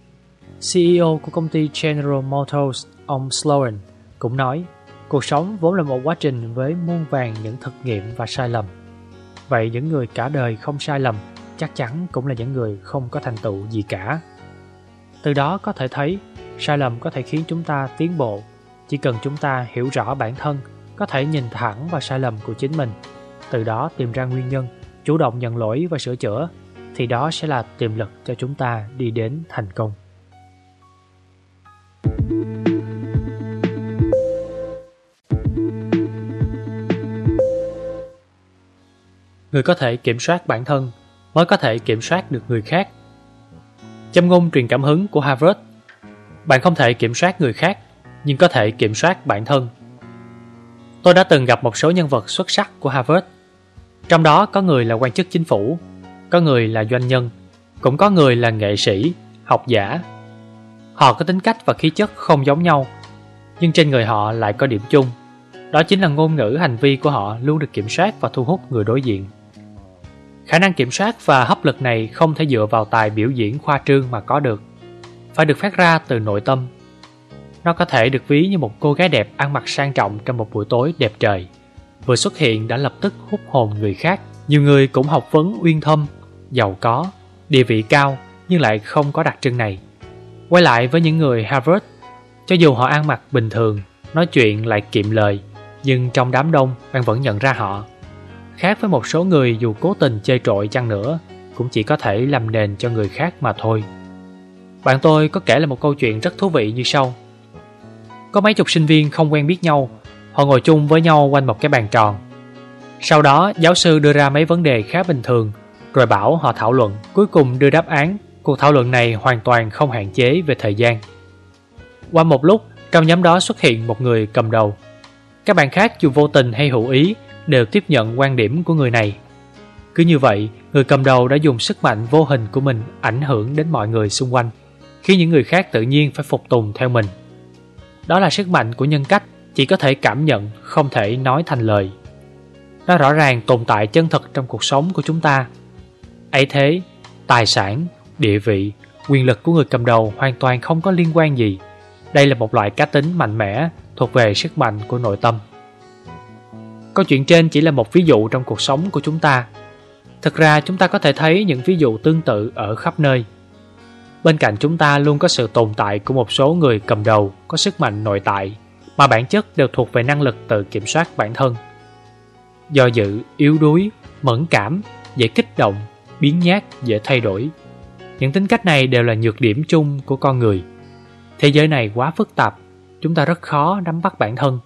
CEO của công ty General Motors, ông Sloan, cũng nói cuộc sống vốn là một quá trình với muôn vàng những thực nghiệm và sai lầm. Vậy những người cả đời không sai lầm chắc chắn cũng là những người không có thành tựu gì cả. Từ đó có thể thấy sai lầm có thể khiến chúng ta tiến bộ. Chỉ cần chúng ta hiểu rõ bản thân có thể nhìn thẳng vào sai lầm của chính mình, từ đó tìm ra nguyên nhân, chủ động nhận lỗi và sửa chữa, thì đó sẽ là tiềm lực cho chúng ta đi đến thành công. Người có thể kiểm soát bản thân mới có thể kiểm soát được người khác. Châm ngôn truyền cảm hứng của Harvard Bạn không thể kiểm soát người khác, nhưng có thể kiểm soát bản thân. Tôi đã từng gặp một số nhân vật xuất sắc của Harvard. Trong đó có người là quan chức chính phủ, có người là doanh nhân, cũng có người là nghệ sĩ, học giả. Họ có tính cách và khí chất không giống nhau, nhưng trên người họ lại có điểm chung. Đó chính là ngôn ngữ hành vi của họ luôn được kiểm soát và thu hút người đối diện. Khả năng kiểm soát và hấp lực này không thể dựa vào tài biểu diễn khoa trương mà có được. Phải được phát ra từ nội tâm nó có thể được ví như một cô gái đẹp ăn mặc sang trọng trong một buổi tối đẹp trời. Vừa xuất hiện đã lập tức hút hồn người khác. Nhiều người cũng học vấn uyên thâm, giàu có, địa vị cao nhưng lại không có đặc trưng này. Quay lại với những người Harvard, cho dù họ ăn mặc bình thường, nói chuyện lại kiệm lời, nhưng trong đám đông bạn vẫn nhận ra họ. Khác với một số người dù cố tình chơi trội chăng nữa, cũng chỉ có thể làm nền cho người khác mà thôi. Bạn tôi có kể là một câu chuyện rất thú vị như sau. Có mấy chục sinh viên không quen biết nhau Họ ngồi chung với nhau quanh một cái bàn tròn Sau đó giáo sư đưa ra mấy vấn đề khá bình thường Rồi bảo họ thảo luận Cuối cùng đưa đáp án Cuộc thảo luận này hoàn toàn không hạn chế về thời gian. Qua một lúc Trong nhóm đó xuất hiện một người cầm đầu. Các bạn khác dù vô tình hay hữu ý Đều tiếp nhận quan điểm của người này. Cứ như vậy Người cầm đầu đã dùng sức mạnh vô hình của mình Ảnh hưởng đến mọi người xung quanh khiến những người khác tự nhiên phải phục tùng theo mình. Đó là sức mạnh của nhân cách Chỉ có thể cảm nhận, không thể nói thành lời. Nó rõ ràng tồn tại chân thực trong cuộc sống của chúng ta. Ấy thế, tài sản, địa vị, quyền lực của người cầm đầu hoàn toàn không có liên quan gì Đây là một loại cá tính mạnh mẽ thuộc về sức mạnh của nội tâm Câu chuyện trên chỉ là một ví dụ trong cuộc sống của chúng ta Thực ra chúng ta có thể thấy những ví dụ tương tự ở khắp nơi Bên cạnh chúng ta luôn có sự tồn tại của một số người cầm đầu có sức mạnh nội tại mà bản chất đều thuộc về năng lực tự kiểm soát bản thân. Do dự, yếu đuối, mẫn cảm, dễ kích động, biến nhát, dễ thay đổi. Những tính cách này đều là nhược điểm chung của con người. Thế giới này quá phức tạp, chúng ta rất khó nắm bắt bản thân.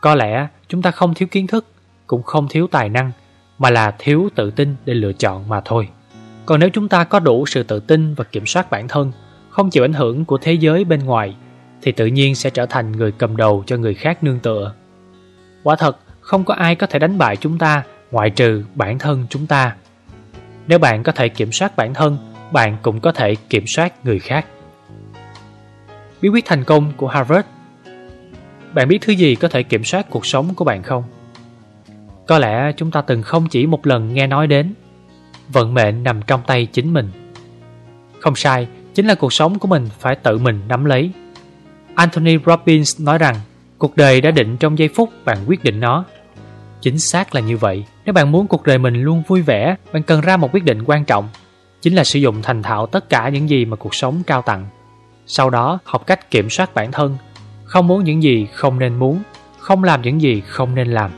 Có lẽ chúng ta không thiếu kiến thức, cũng không thiếu tài năng, mà là thiếu tự tin để lựa chọn mà thôi. Còn nếu chúng ta có đủ sự tự tin và kiểm soát bản thân, không chịu ảnh hưởng của thế giới bên ngoài, thì tự nhiên sẽ trở thành người cầm đầu cho người khác nương tựa. Quả thật, không có ai có thể đánh bại chúng ta ngoại trừ bản thân chúng ta. Nếu bạn có thể kiểm soát bản thân, bạn cũng có thể kiểm soát người khác. Bí quyết thành công của Harvard. Bạn biết thứ gì có thể kiểm soát cuộc sống của bạn không? Có lẽ chúng ta từng không chỉ một lần nghe nói đến Vận mệnh nằm trong tay chính mình. Không sai, chính là cuộc sống của mình phải tự mình nắm lấy. Anthony Robbins nói rằng Cuộc đời đã định trong giây phút bạn quyết định nó. Chính xác là như vậy. Nếu bạn muốn cuộc đời mình luôn vui vẻ Bạn cần ra một quyết định quan trọng. Chính là sử dụng thành thạo tất cả những gì mà cuộc sống cao tặng Sau đó học cách kiểm soát bản thân. Không muốn những gì không nên muốn Không làm những gì không nên làm.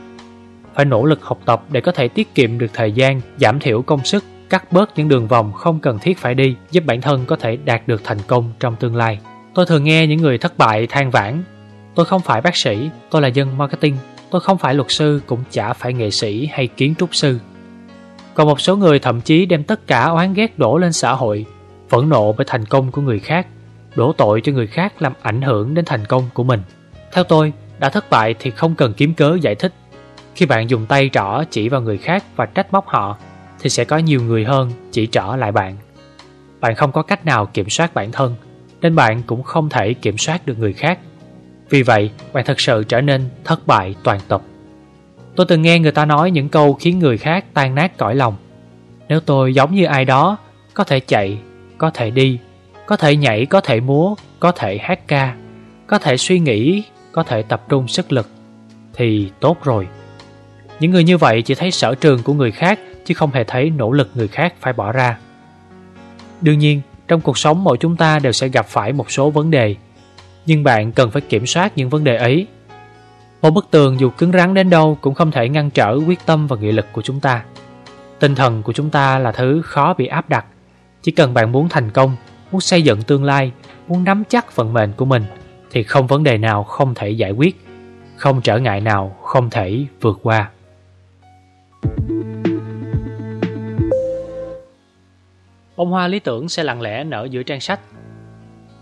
Phải nỗ lực học tập để có thể tiết kiệm được thời gian Giảm thiểu công sức Cắt bớt những đường vòng không cần thiết phải đi Giúp bản thân có thể đạt được thành công trong tương lai. Tôi thường nghe những người thất bại than vãn Tôi không phải bác sĩ, tôi là dân marketing Tôi không phải luật sư cũng chả phải nghệ sĩ hay kiến trúc sư. Còn một số người thậm chí đem tất cả oán ghét đổ lên xã hội Phẫn nộ với thành công của người khác Đổ tội cho người khác làm ảnh hưởng đến thành công của mình. Theo tôi, đã thất bại thì không cần kiếm cớ giải thích. Khi bạn dùng tay trỏ chỉ vào người khác và trách móc họ Thì sẽ có nhiều người hơn chỉ trỏ lại bạn. Bạn không có cách nào kiểm soát bản thân Nên bạn cũng không thể kiểm soát được người khác. Vì vậy, bạn thật sự trở nên thất bại toàn tập. Tôi từng nghe người ta nói những câu khiến người khác tan nát cõi lòng. Nếu tôi giống như ai đó, có thể chạy, có thể đi, có thể nhảy, có thể múa, có thể hát ca, có thể suy nghĩ, có thể tập trung sức lực, thì tốt rồi. Những người như vậy chỉ thấy sở trường của người khác chứ không hề thấy nỗ lực người khác phải bỏ ra. Đương nhiên, trong cuộc sống mỗi chúng ta đều sẽ gặp phải một số vấn đề nhưng bạn cần phải kiểm soát những vấn đề ấy. Một bức tường dù cứng rắn đến đâu cũng không thể ngăn trở quyết tâm và nghị lực của chúng ta. Tinh thần của chúng ta là thứ khó bị áp đặt. Chỉ cần bạn muốn thành công, muốn xây dựng tương lai, muốn nắm chắc vận mệnh của mình, thì không vấn đề nào không thể giải quyết, không trở ngại nào không thể vượt qua. Bông hoa lý tưởng sẽ lặng lẽ nở giữa trang sách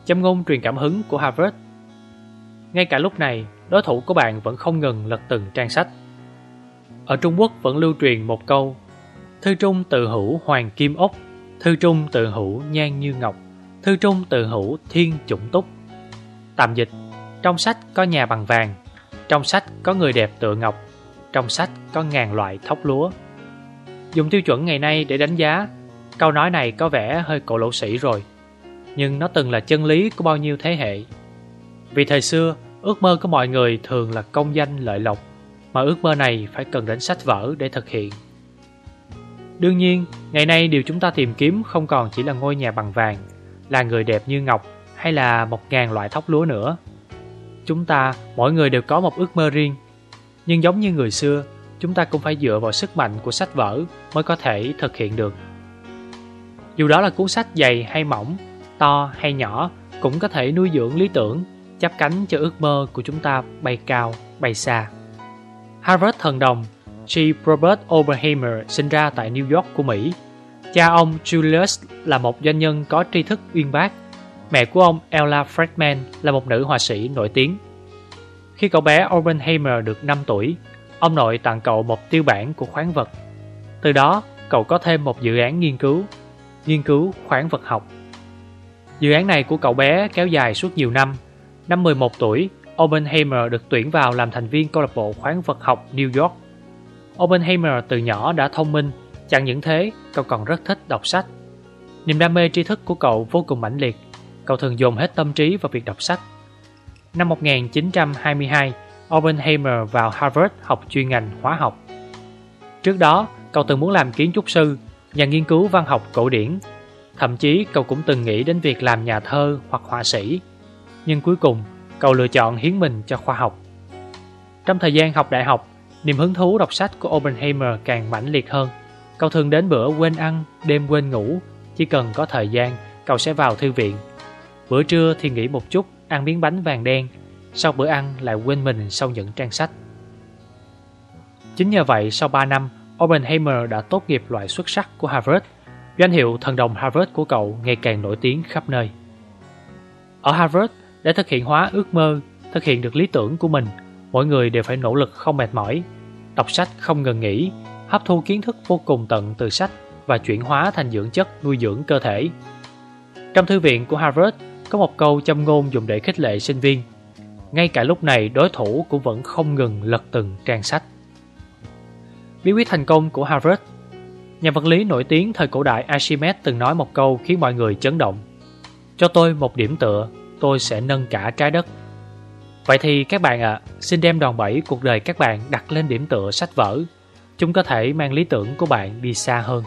châm ngôn truyền cảm hứng của Harvard. Ngay cả lúc này, đối thủ của bạn vẫn không ngừng lật từng trang sách. Ở Trung Quốc vẫn lưu truyền một câu Thư trung tự hữu hoàng kim ốc, thư trung tự hữu nhan như ngọc, thư trung tự hữu thiên chủng túc. Tạm dịch, trong sách có nhà bằng vàng, trong sách có người đẹp tựa ngọc, trong sách có ngàn loại thóc lúa. Dùng tiêu chuẩn ngày nay để đánh giá, câu nói này có vẻ hơi cổ lỗ sĩ rồi nhưng nó từng là chân lý của bao nhiêu thế hệ. Vì thời xưa, ước mơ của mọi người thường là công danh lợi lộc, mà ước mơ này phải cần đến sách vở để thực hiện. Đương nhiên, ngày nay điều chúng ta tìm kiếm không còn chỉ là ngôi nhà bằng vàng, là người đẹp như ngọc hay là một ngàn loại thóc lúa nữa. Chúng ta, mỗi người đều có một ước mơ riêng, nhưng giống như người xưa, chúng ta cũng phải dựa vào sức mạnh của sách vở mới có thể thực hiện được. Dù đó là cuốn sách dày hay mỏng, to hay nhỏ cũng có thể nuôi dưỡng lý tưởng, chắp cánh cho ước mơ của chúng ta bay cao, bay xa. Harvard thần đồng G. Robert Oppenheimer sinh ra tại New York của Mỹ. Cha ông Julius là một doanh nhân có tri thức uyên bác. Mẹ của ông Ella Fredman là một nữ họa sĩ nổi tiếng. Khi cậu bé Oppenheimer được 5 tuổi, ông nội tặng cậu một tiêu bản của khoáng vật. Từ đó, cậu có thêm một dự án nghiên cứu, nghiên cứu khoáng vật học. Dự án này của cậu bé kéo dài suốt nhiều năm. Năm 11 tuổi, Oppenheimer được tuyển vào làm thành viên câu lạc bộ khoáng vật học New York. Oppenheimer từ nhỏ đã thông minh, chẳng những thế, cậu còn rất thích đọc sách. Niềm đam mê tri thức của cậu vô cùng mãnh liệt, cậu thường dồn hết tâm trí vào việc đọc sách. Năm 1922, Oppenheimer vào Harvard học chuyên ngành hóa học. Trước đó, cậu từng muốn làm kiến trúc sư, nhà nghiên cứu văn học cổ điển Thậm chí cậu cũng từng nghĩ đến việc làm nhà thơ hoặc họa sĩ. Nhưng cuối cùng, cậu lựa chọn hiến mình cho khoa học. Trong thời gian học đại học, niềm hứng thú đọc sách của Oppenheimer càng mãnh liệt hơn. Cậu thường đến bữa quên ăn, đêm quên ngủ. Chỉ cần có thời gian, cậu sẽ vào thư viện. Bữa trưa thì nghỉ một chút, ăn miếng bánh vàng đen. Sau bữa ăn lại quên mình sau những trang sách. Chính nhờ vậy, sau 3 năm, Oppenheimer đã tốt nghiệp loại xuất sắc của Harvard Danh hiệu thần đồng Harvard của cậu ngày càng nổi tiếng khắp nơi. Ở Harvard, để thực hiện hóa ước mơ, thực hiện được lý tưởng của mình, mỗi người đều phải nỗ lực không mệt mỏi, đọc sách không ngừng nghỉ, hấp thu kiến thức vô cùng tận từ sách và chuyển hóa thành dưỡng chất nuôi dưỡng cơ thể. Trong thư viện của Harvard có một câu châm ngôn dùng để khích lệ sinh viên. Ngay cả lúc này đối thủ cũng vẫn không ngừng lật từng trang sách. Bí quyết thành công của Harvard Nhà vật lý nổi tiếng thời cổ đại Archimedes từng nói một câu khiến mọi người chấn động. Cho tôi một điểm tựa, tôi sẽ nâng cả trái đất. Vậy thì các bạn ạ, à, xin đem đòn bẩy cuộc đời các bạn đặt lên điểm tựa sách vở. Chúng có thể mang lý tưởng của bạn đi xa hơn.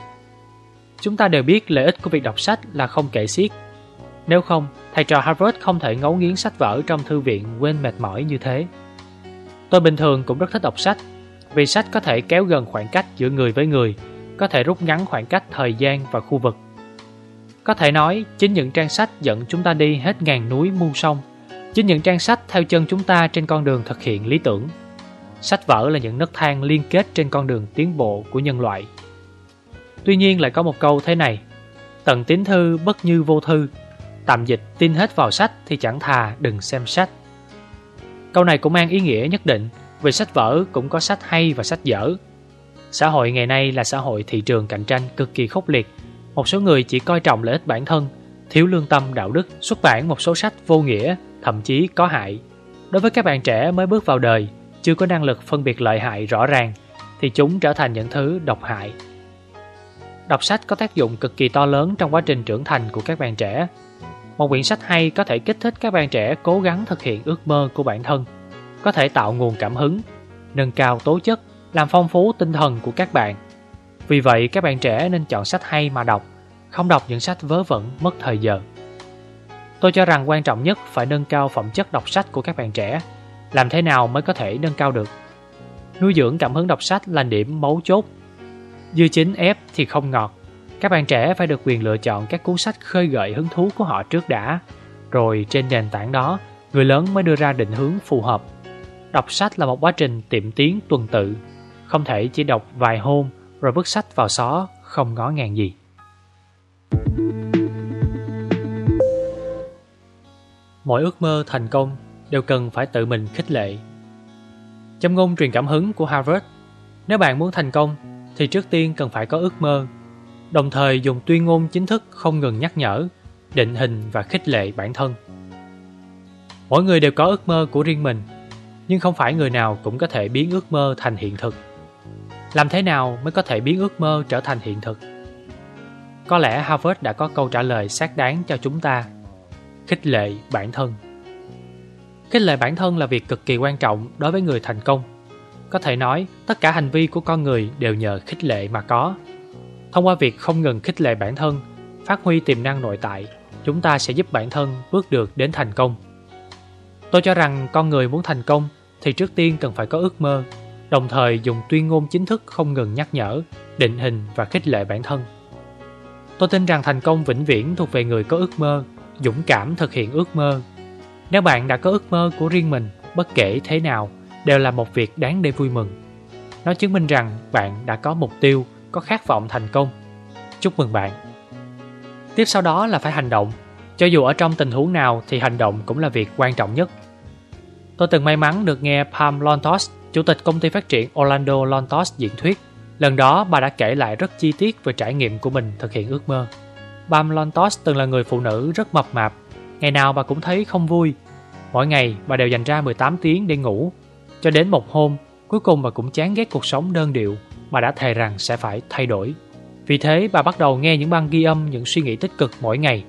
Chúng ta đều biết lợi ích của việc đọc sách là không kể xiết. Nếu không, thầy trò Harvard không thể ngấu nghiến sách vở trong thư viện quên mệt mỏi như thế. Tôi bình thường cũng rất thích đọc sách, vì sách có thể kéo gần khoảng cách giữa người với người, có thể rút ngắn khoảng cách thời gian và khu vực. Có thể nói, chính những trang sách dẫn chúng ta đi hết ngàn núi muôn sông, chính những trang sách theo chân chúng ta trên con đường thực hiện lý tưởng. Sách vở là những nấc thang liên kết trên con đường tiến bộ của nhân loại. Tuy nhiên lại có một câu thế này, tận tín thư bất như vô thư, tạm dịch tin hết vào sách thì chẳng thà đừng xem sách. Câu này cũng mang ý nghĩa nhất định, vì sách vở cũng có sách hay và sách dở. Xã hội ngày nay là xã hội thị trường cạnh tranh cực kỳ khốc liệt. Một số người chỉ coi trọng lợi ích bản thân, thiếu lương tâm đạo đức, xuất bản một số sách vô nghĩa, thậm chí có hại. Đối với các bạn trẻ mới bước vào đời, chưa có năng lực phân biệt lợi hại rõ ràng, thì chúng trở thành những thứ độc hại. Đọc sách có tác dụng cực kỳ to lớn trong quá trình trưởng thành của các bạn trẻ. Một quyển sách hay có thể kích thích các bạn trẻ cố gắng thực hiện ước mơ của bản thân, có thể tạo nguồn cảm hứng, nâng cao tố chất, làm phong phú tinh thần của các bạn. Vì vậy các bạn trẻ nên chọn sách hay mà đọc, không đọc những sách vớ vẩn mất thời giờ. Tôi cho rằng quan trọng nhất phải nâng cao phẩm chất đọc sách của các bạn trẻ. Làm thế nào mới có thể nâng cao được? Nuôi dưỡng cảm hứng đọc sách là điểm mấu chốt. Dưa chín ép thì không ngọt. Các bạn trẻ phải được quyền lựa chọn các cuốn sách khơi gợi hứng thú của họ trước đã. Rồi trên nền tảng đó, người lớn mới đưa ra định hướng phù hợp. Đọc sách là một quá trình tiệm tiến tuần tự, không thể chỉ đọc vài hôm rồi vứt sách vào xó không ngó ngàng gì. Mỗi ước mơ thành công đều cần phải tự mình khích lệ. Châm ngôn truyền cảm hứng của Harvard Nếu bạn muốn thành công thì trước tiên cần phải có ước mơ, đồng thời dùng tuyên ngôn chính thức không ngừng nhắc nhở, định hình và khích lệ bản thân. Mỗi người đều có ước mơ của riêng mình, nhưng không phải người nào cũng có thể biến ước mơ thành hiện thực. Làm thế nào mới có thể biến ước mơ trở thành hiện thực? Có lẽ Harvard đã có câu trả lời xác đáng cho chúng ta. Khích lệ bản thân Khích lệ bản thân là việc cực kỳ quan trọng đối với người thành công. Có thể nói, tất cả hành vi của con người đều nhờ khích lệ mà có. Thông qua việc không ngừng khích lệ bản thân, phát huy tiềm năng nội tại, chúng ta sẽ giúp bản thân bước được đến thành công. Tôi cho rằng con người muốn thành công thì trước tiên cần phải có ước mơ, đồng thời dùng tuyên ngôn chính thức không ngừng nhắc nhở, định hình và khích lệ bản thân. Tôi tin rằng thành công vĩnh viễn thuộc về người có ước mơ, dũng cảm thực hiện ước mơ. Nếu bạn đã có ước mơ của riêng mình, bất kể thế nào, đều là một việc đáng để vui mừng. Nó chứng minh rằng bạn đã có mục tiêu, có khát vọng thành công. Chúc mừng bạn! Tiếp sau đó là phải hành động. Cho dù ở trong tình huống nào thì hành động cũng là việc quan trọng nhất. Tôi từng may mắn được nghe Pam Lontos, chủ tịch công ty phát triển Orlando Lontos diễn thuyết. Lần đó bà đã kể lại rất chi tiết về trải nghiệm của mình thực hiện ước mơ. Pam Lontos từng là người phụ nữ rất mập mạp. Ngày nào bà cũng thấy không vui. Mỗi ngày bà đều dành ra 18 tiếng để ngủ. Cho đến một hôm, cuối cùng bà cũng chán ghét cuộc sống đơn điệu. Bà đã thề rằng sẽ phải thay đổi. Vì thế bà bắt đầu nghe những băng ghi âm những suy nghĩ tích cực mỗi ngày.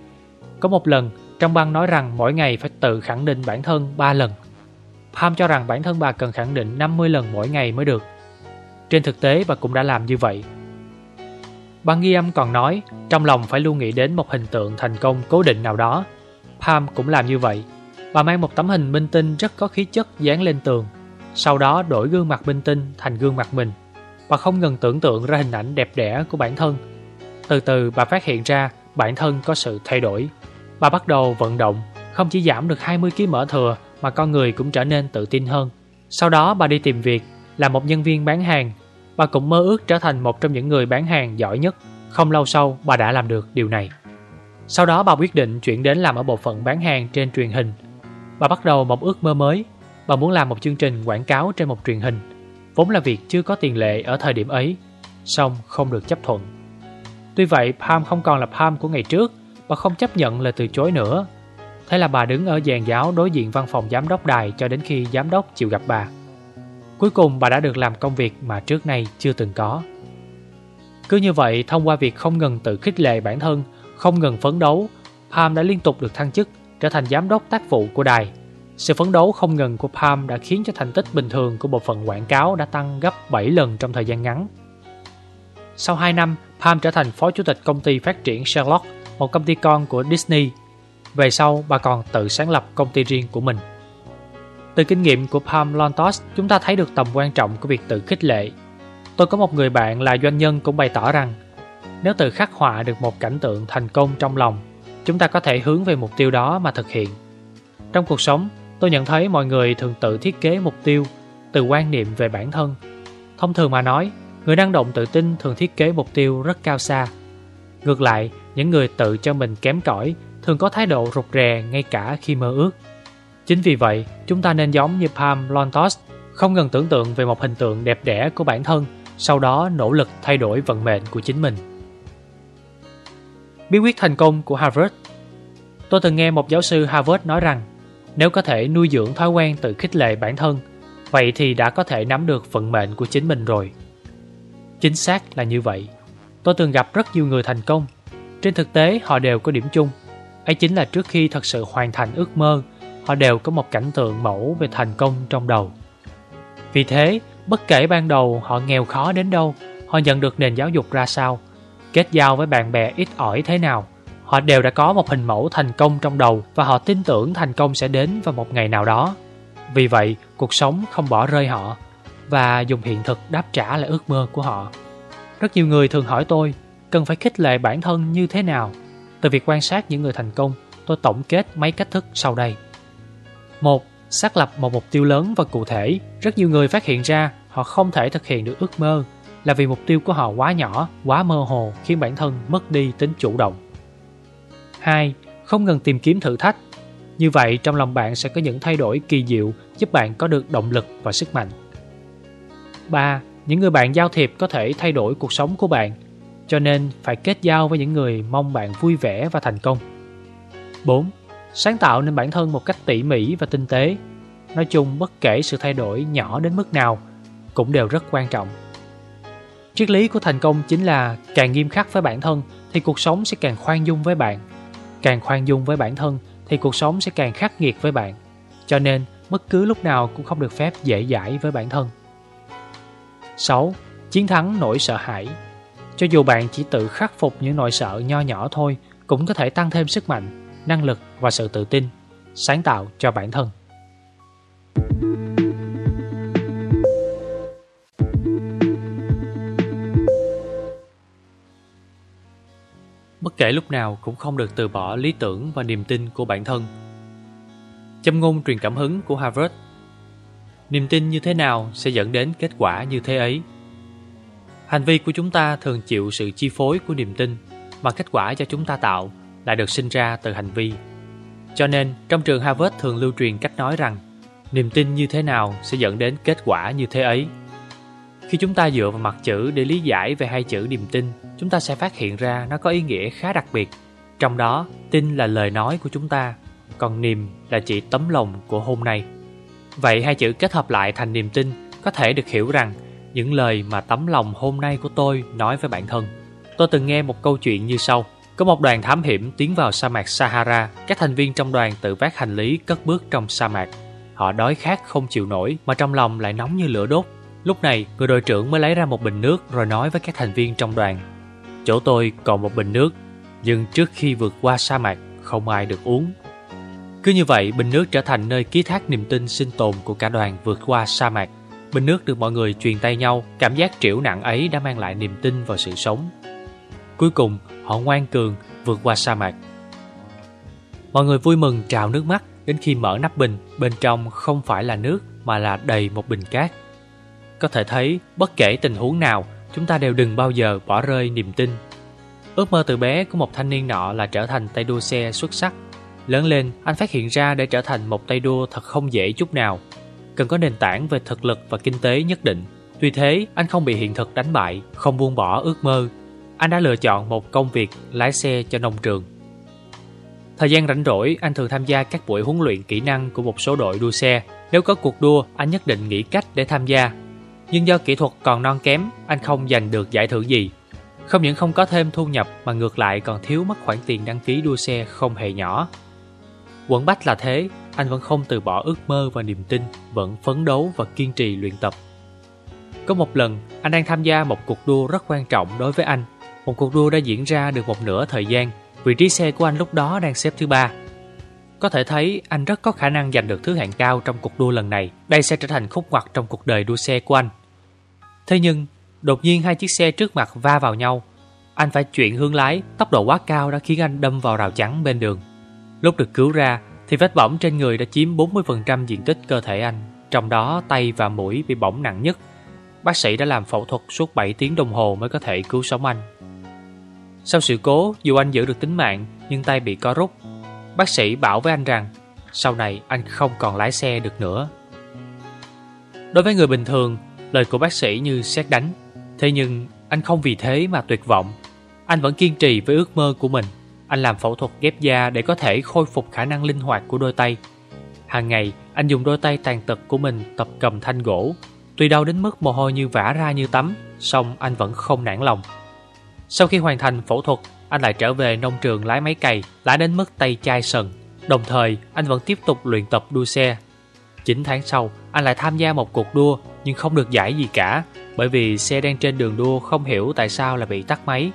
Có một lần, trong băng nói rằng mỗi ngày phải tự khẳng định bản thân 3 lần Pam cho rằng bản thân bà cần khẳng định 50 lần mỗi ngày mới được. Trên thực tế bà cũng đã làm như vậy. Băng ghi âm còn nói, trong lòng phải luôn nghĩ đến một hình tượng thành công cố định nào đó. Pam cũng làm như vậy. Bà mang một tấm hình minh tinh rất có khí chất dán lên tường. Sau đó đổi gương mặt minh tinh thành gương mặt mình. Bà không ngừng tưởng tượng ra hình ảnh đẹp đẽ của bản thân. Từ từ bà phát hiện ra bản thân có sự thay đổi. Bà bắt đầu vận động, không chỉ giảm được 20 kg mỡ thừa mà con người cũng trở nên tự tin hơn. Sau đó bà đi tìm việc, là một nhân viên bán hàng. Bà cũng mơ ước trở thành một trong những người bán hàng giỏi nhất. Không lâu sau, bà đã làm được điều này. Sau đó bà quyết định chuyển đến làm ở bộ phận bán hàng trên truyền hình. Bà bắt đầu một ước mơ mới. Bà muốn làm một chương trình quảng cáo trên một truyền hình. Vốn là việc chưa có tiền lệ ở thời điểm ấy, song không được chấp thuận. Tuy vậy, Palm không còn là Palm của ngày trước, bà không chấp nhận lời từ chối nữa. Thế là bà đứng ở dàn giáo đối diện văn phòng giám đốc đài cho đến khi giám đốc chịu gặp bà. Cuối cùng bà đã được làm công việc mà trước nay chưa từng có. Cứ như vậy, thông qua việc không ngừng tự khích lệ bản thân, không ngừng phấn đấu, Palm đã liên tục được thăng chức, trở thành giám đốc tác vụ của đài. Sự phấn đấu không ngừng của Palm đã khiến cho thành tích bình thường của bộ phận quảng cáo đã tăng gấp 7 lần trong thời gian ngắn. Sau 2 năm, Palm trở thành phó chủ tịch công ty phát triển Sherlock, một công ty con của Disney. Về sau, bà còn tự sáng lập công ty riêng của mình. Từ kinh nghiệm của Palm Lontos, chúng ta thấy được tầm quan trọng của việc tự khích lệ. Tôi có một người bạn là doanh nhân cũng bày tỏ rằng nếu tự khắc họa được một cảnh tượng thành công trong lòng, chúng ta có thể hướng về mục tiêu đó mà thực hiện. Trong cuộc sống, tôi nhận thấy mọi người thường tự thiết kế mục tiêu từ quan niệm về bản thân. Thông thường mà nói, người năng động tự tin thường thiết kế mục tiêu rất cao xa. Ngược lại, những người tự cho mình kém cỏi thường có thái độ rụt rè ngay cả khi mơ ước. Chính vì vậy, chúng ta nên giống như Palm Lontos, không ngừng tưởng tượng về một hình tượng đẹp đẽ của bản thân, sau đó nỗ lực thay đổi vận mệnh của chính mình. Bí quyết thành công của Harvard Tôi từng nghe một giáo sư Harvard nói rằng nếu có thể nuôi dưỡng thói quen tự khích lệ bản thân, vậy thì đã có thể nắm được vận mệnh của chính mình rồi. Chính xác là như vậy. Tôi từng gặp rất nhiều người thành công. Trên thực tế, họ đều có điểm chung. Ấy chính là trước khi thật sự hoàn thành ước mơ, họ đều có một cảnh tượng mẫu về thành công trong đầu. Vì thế, bất kể ban đầu họ nghèo khó đến đâu, họ nhận được nền giáo dục ra sao, kết giao với bạn bè ít ỏi thế nào, họ đều đã có một hình mẫu thành công trong đầu và họ tin tưởng thành công sẽ đến vào một ngày nào đó. Vì vậy, cuộc sống không bỏ rơi họ và dùng hiện thực đáp trả lại ước mơ của họ. Rất nhiều người thường hỏi tôi cần phải khích lệ bản thân như thế nào. Từ việc quan sát những người thành công, tôi tổng kết mấy cách thức sau đây. Một, xác lập một mục tiêu lớn và cụ thể. Rất nhiều người phát hiện ra họ không thể thực hiện được ước mơ là vì mục tiêu của họ quá nhỏ, quá mơ hồ khiến bản thân mất đi tính chủ động. 2. Không ngừng tìm kiếm thử thách. Như vậy trong lòng bạn sẽ có những thay đổi kỳ diệu giúp bạn có được động lực và sức mạnh. 3. Những người bạn giao thiệp có thể thay đổi cuộc sống của bạn, cho nên phải kết giao với những người mong bạn vui vẻ và thành công. 4. Sáng tạo nên bản thân một cách tỉ mỉ và tinh tế. Nói chung, bất kể sự thay đổi nhỏ đến mức nào cũng đều rất quan trọng. Triết lý của thành công chính là càng nghiêm khắc với bản thân thì cuộc sống sẽ càng khoan dung với bạn. Càng khoan dung với bản thân thì cuộc sống sẽ càng khắc nghiệt với bạn. Cho nên, bất cứ lúc nào cũng không được phép dễ dãi với bản thân. 6. Chiến thắng nỗi sợ hãi cho dù bạn chỉ tự khắc phục những nỗi sợ nho nhỏ thôi cũng có thể tăng thêm sức mạnh, năng lực và sự tự tin, sáng tạo cho bản thân. Bất kể lúc nào cũng không được từ bỏ lý tưởng và niềm tin của bản thân. Châm ngôn truyền cảm hứng của Harvard Niềm tin như thế nào sẽ dẫn đến kết quả như thế ấy. Hành vi của chúng ta thường chịu sự chi phối của niềm tin, mà kết quả do chúng ta tạo lại được sinh ra từ hành vi. Cho nên, trong trường Harvard thường lưu truyền cách nói rằng niềm tin như thế nào sẽ dẫn đến kết quả như thế ấy. Khi chúng ta dựa vào mặt chữ để lý giải về hai chữ niềm tin, chúng ta sẽ phát hiện ra nó có ý nghĩa khá đặc biệt. Trong đó, tin là lời nói của chúng ta, còn niềm là chỉ tấm lòng của hôm nay. Vậy hai chữ kết hợp lại thành niềm tin có thể được hiểu rằng những lời mà tấm lòng hôm nay của tôi nói với bản thân. Tôi từng nghe một câu chuyện như sau. Có một đoàn thám hiểm tiến vào sa mạc Sahara, các thành viên trong đoàn tự vác hành lý cất bước trong sa mạc. Họ đói khát không chịu nổi mà trong lòng lại nóng như lửa đốt. Lúc này, người đội trưởng mới lấy ra một bình nước rồi nói với các thành viên trong đoàn. Chỗ tôi còn một bình nước, nhưng trước khi vượt qua sa mạc, không ai được uống. Cứ như vậy, bình nước trở thành nơi ký thác niềm tin sinh tồn của cả đoàn vượt qua sa mạc. Bình nước được mọi người truyền tay nhau, cảm giác triểu nặng ấy đã mang lại niềm tin vào sự sống. Cuối cùng, họ ngoan cường vượt qua sa mạc. Mọi người vui mừng trào nước mắt đến khi mở nắp bình, bên trong không phải là nước mà là đầy một bình cát. Có thể thấy, bất kể tình huống nào, chúng ta đều đừng bao giờ bỏ rơi niềm tin. Ước mơ từ bé của một thanh niên nọ là trở thành tay đua xe xuất sắc Lớn lên, anh phát hiện ra để trở thành một tay đua thật không dễ chút nào. Cần có nền tảng về thực lực và kinh tế nhất định. Tuy thế, anh không bị hiện thực đánh bại, không buông bỏ ước mơ. anh đã lựa chọn một công việc lái xe cho nông trường. Thời gian rảnh rỗi, anh thường tham gia các buổi huấn luyện kỹ năng của một số đội đua xe. Nếu có cuộc đua, anh nhất định nghĩ cách để tham gia. Nhưng do kỹ thuật còn non kém, anh không giành được giải thưởng gì. Không những không có thêm thu nhập mà ngược lại còn thiếu mất khoản tiền đăng ký đua xe không hề nhỏ. Quẩn bách là thế, anh vẫn không từ bỏ ước mơ và niềm tin, vẫn phấn đấu và kiên trì luyện tập. Có một lần, anh đang tham gia một cuộc đua rất quan trọng đối với anh. Một cuộc đua đã diễn ra được một nửa thời gian, vị trí xe của anh lúc đó đang xếp thứ ba. Có thể thấy anh rất có khả năng giành được thứ hạng cao trong cuộc đua lần này. Đây sẽ trở thành khúc ngoặt trong cuộc đời đua xe của anh. Thế nhưng, đột nhiên hai chiếc xe trước mặt va vào nhau. Anh phải chuyển hướng lái, tốc độ quá cao đã khiến anh đâm vào rào chắn bên đường. Lúc được cứu ra, thì vết bỏng trên người đã chiếm 40% diện tích cơ thể anh, trong đó tay và mũi bị bỏng nặng nhất. Bác sĩ đã làm phẫu thuật suốt 7 tiếng đồng hồ mới có thể cứu sống anh. Sau sự cố, dù anh giữ được tính mạng, nhưng tay bị co rút. Bác sĩ bảo với anh rằng, sau này anh không còn lái xe được nữa. Đối với người bình thường, lời của bác sĩ như xét đánh. Thế nhưng, anh không vì thế mà tuyệt vọng. Anh vẫn kiên trì với ước mơ của mình. Anh làm phẫu thuật ghép da để có thể khôi phục khả năng linh hoạt của đôi tay. Hàng ngày, anh dùng đôi tay tàn tật của mình tập cầm thanh gỗ. Tuy đau đến mức mồ hôi như vã ra như tắm, song anh vẫn không nản lòng. Sau khi hoàn thành phẫu thuật, anh lại trở về nông trường lái máy cày, lái đến mức tay chai sần. Đồng thời, anh vẫn tiếp tục luyện tập đua xe. 9 tháng sau, anh lại tham gia một cuộc đua nhưng không được giải gì cả bởi vì xe đang trên đường đua không hiểu tại sao lại bị tắt máy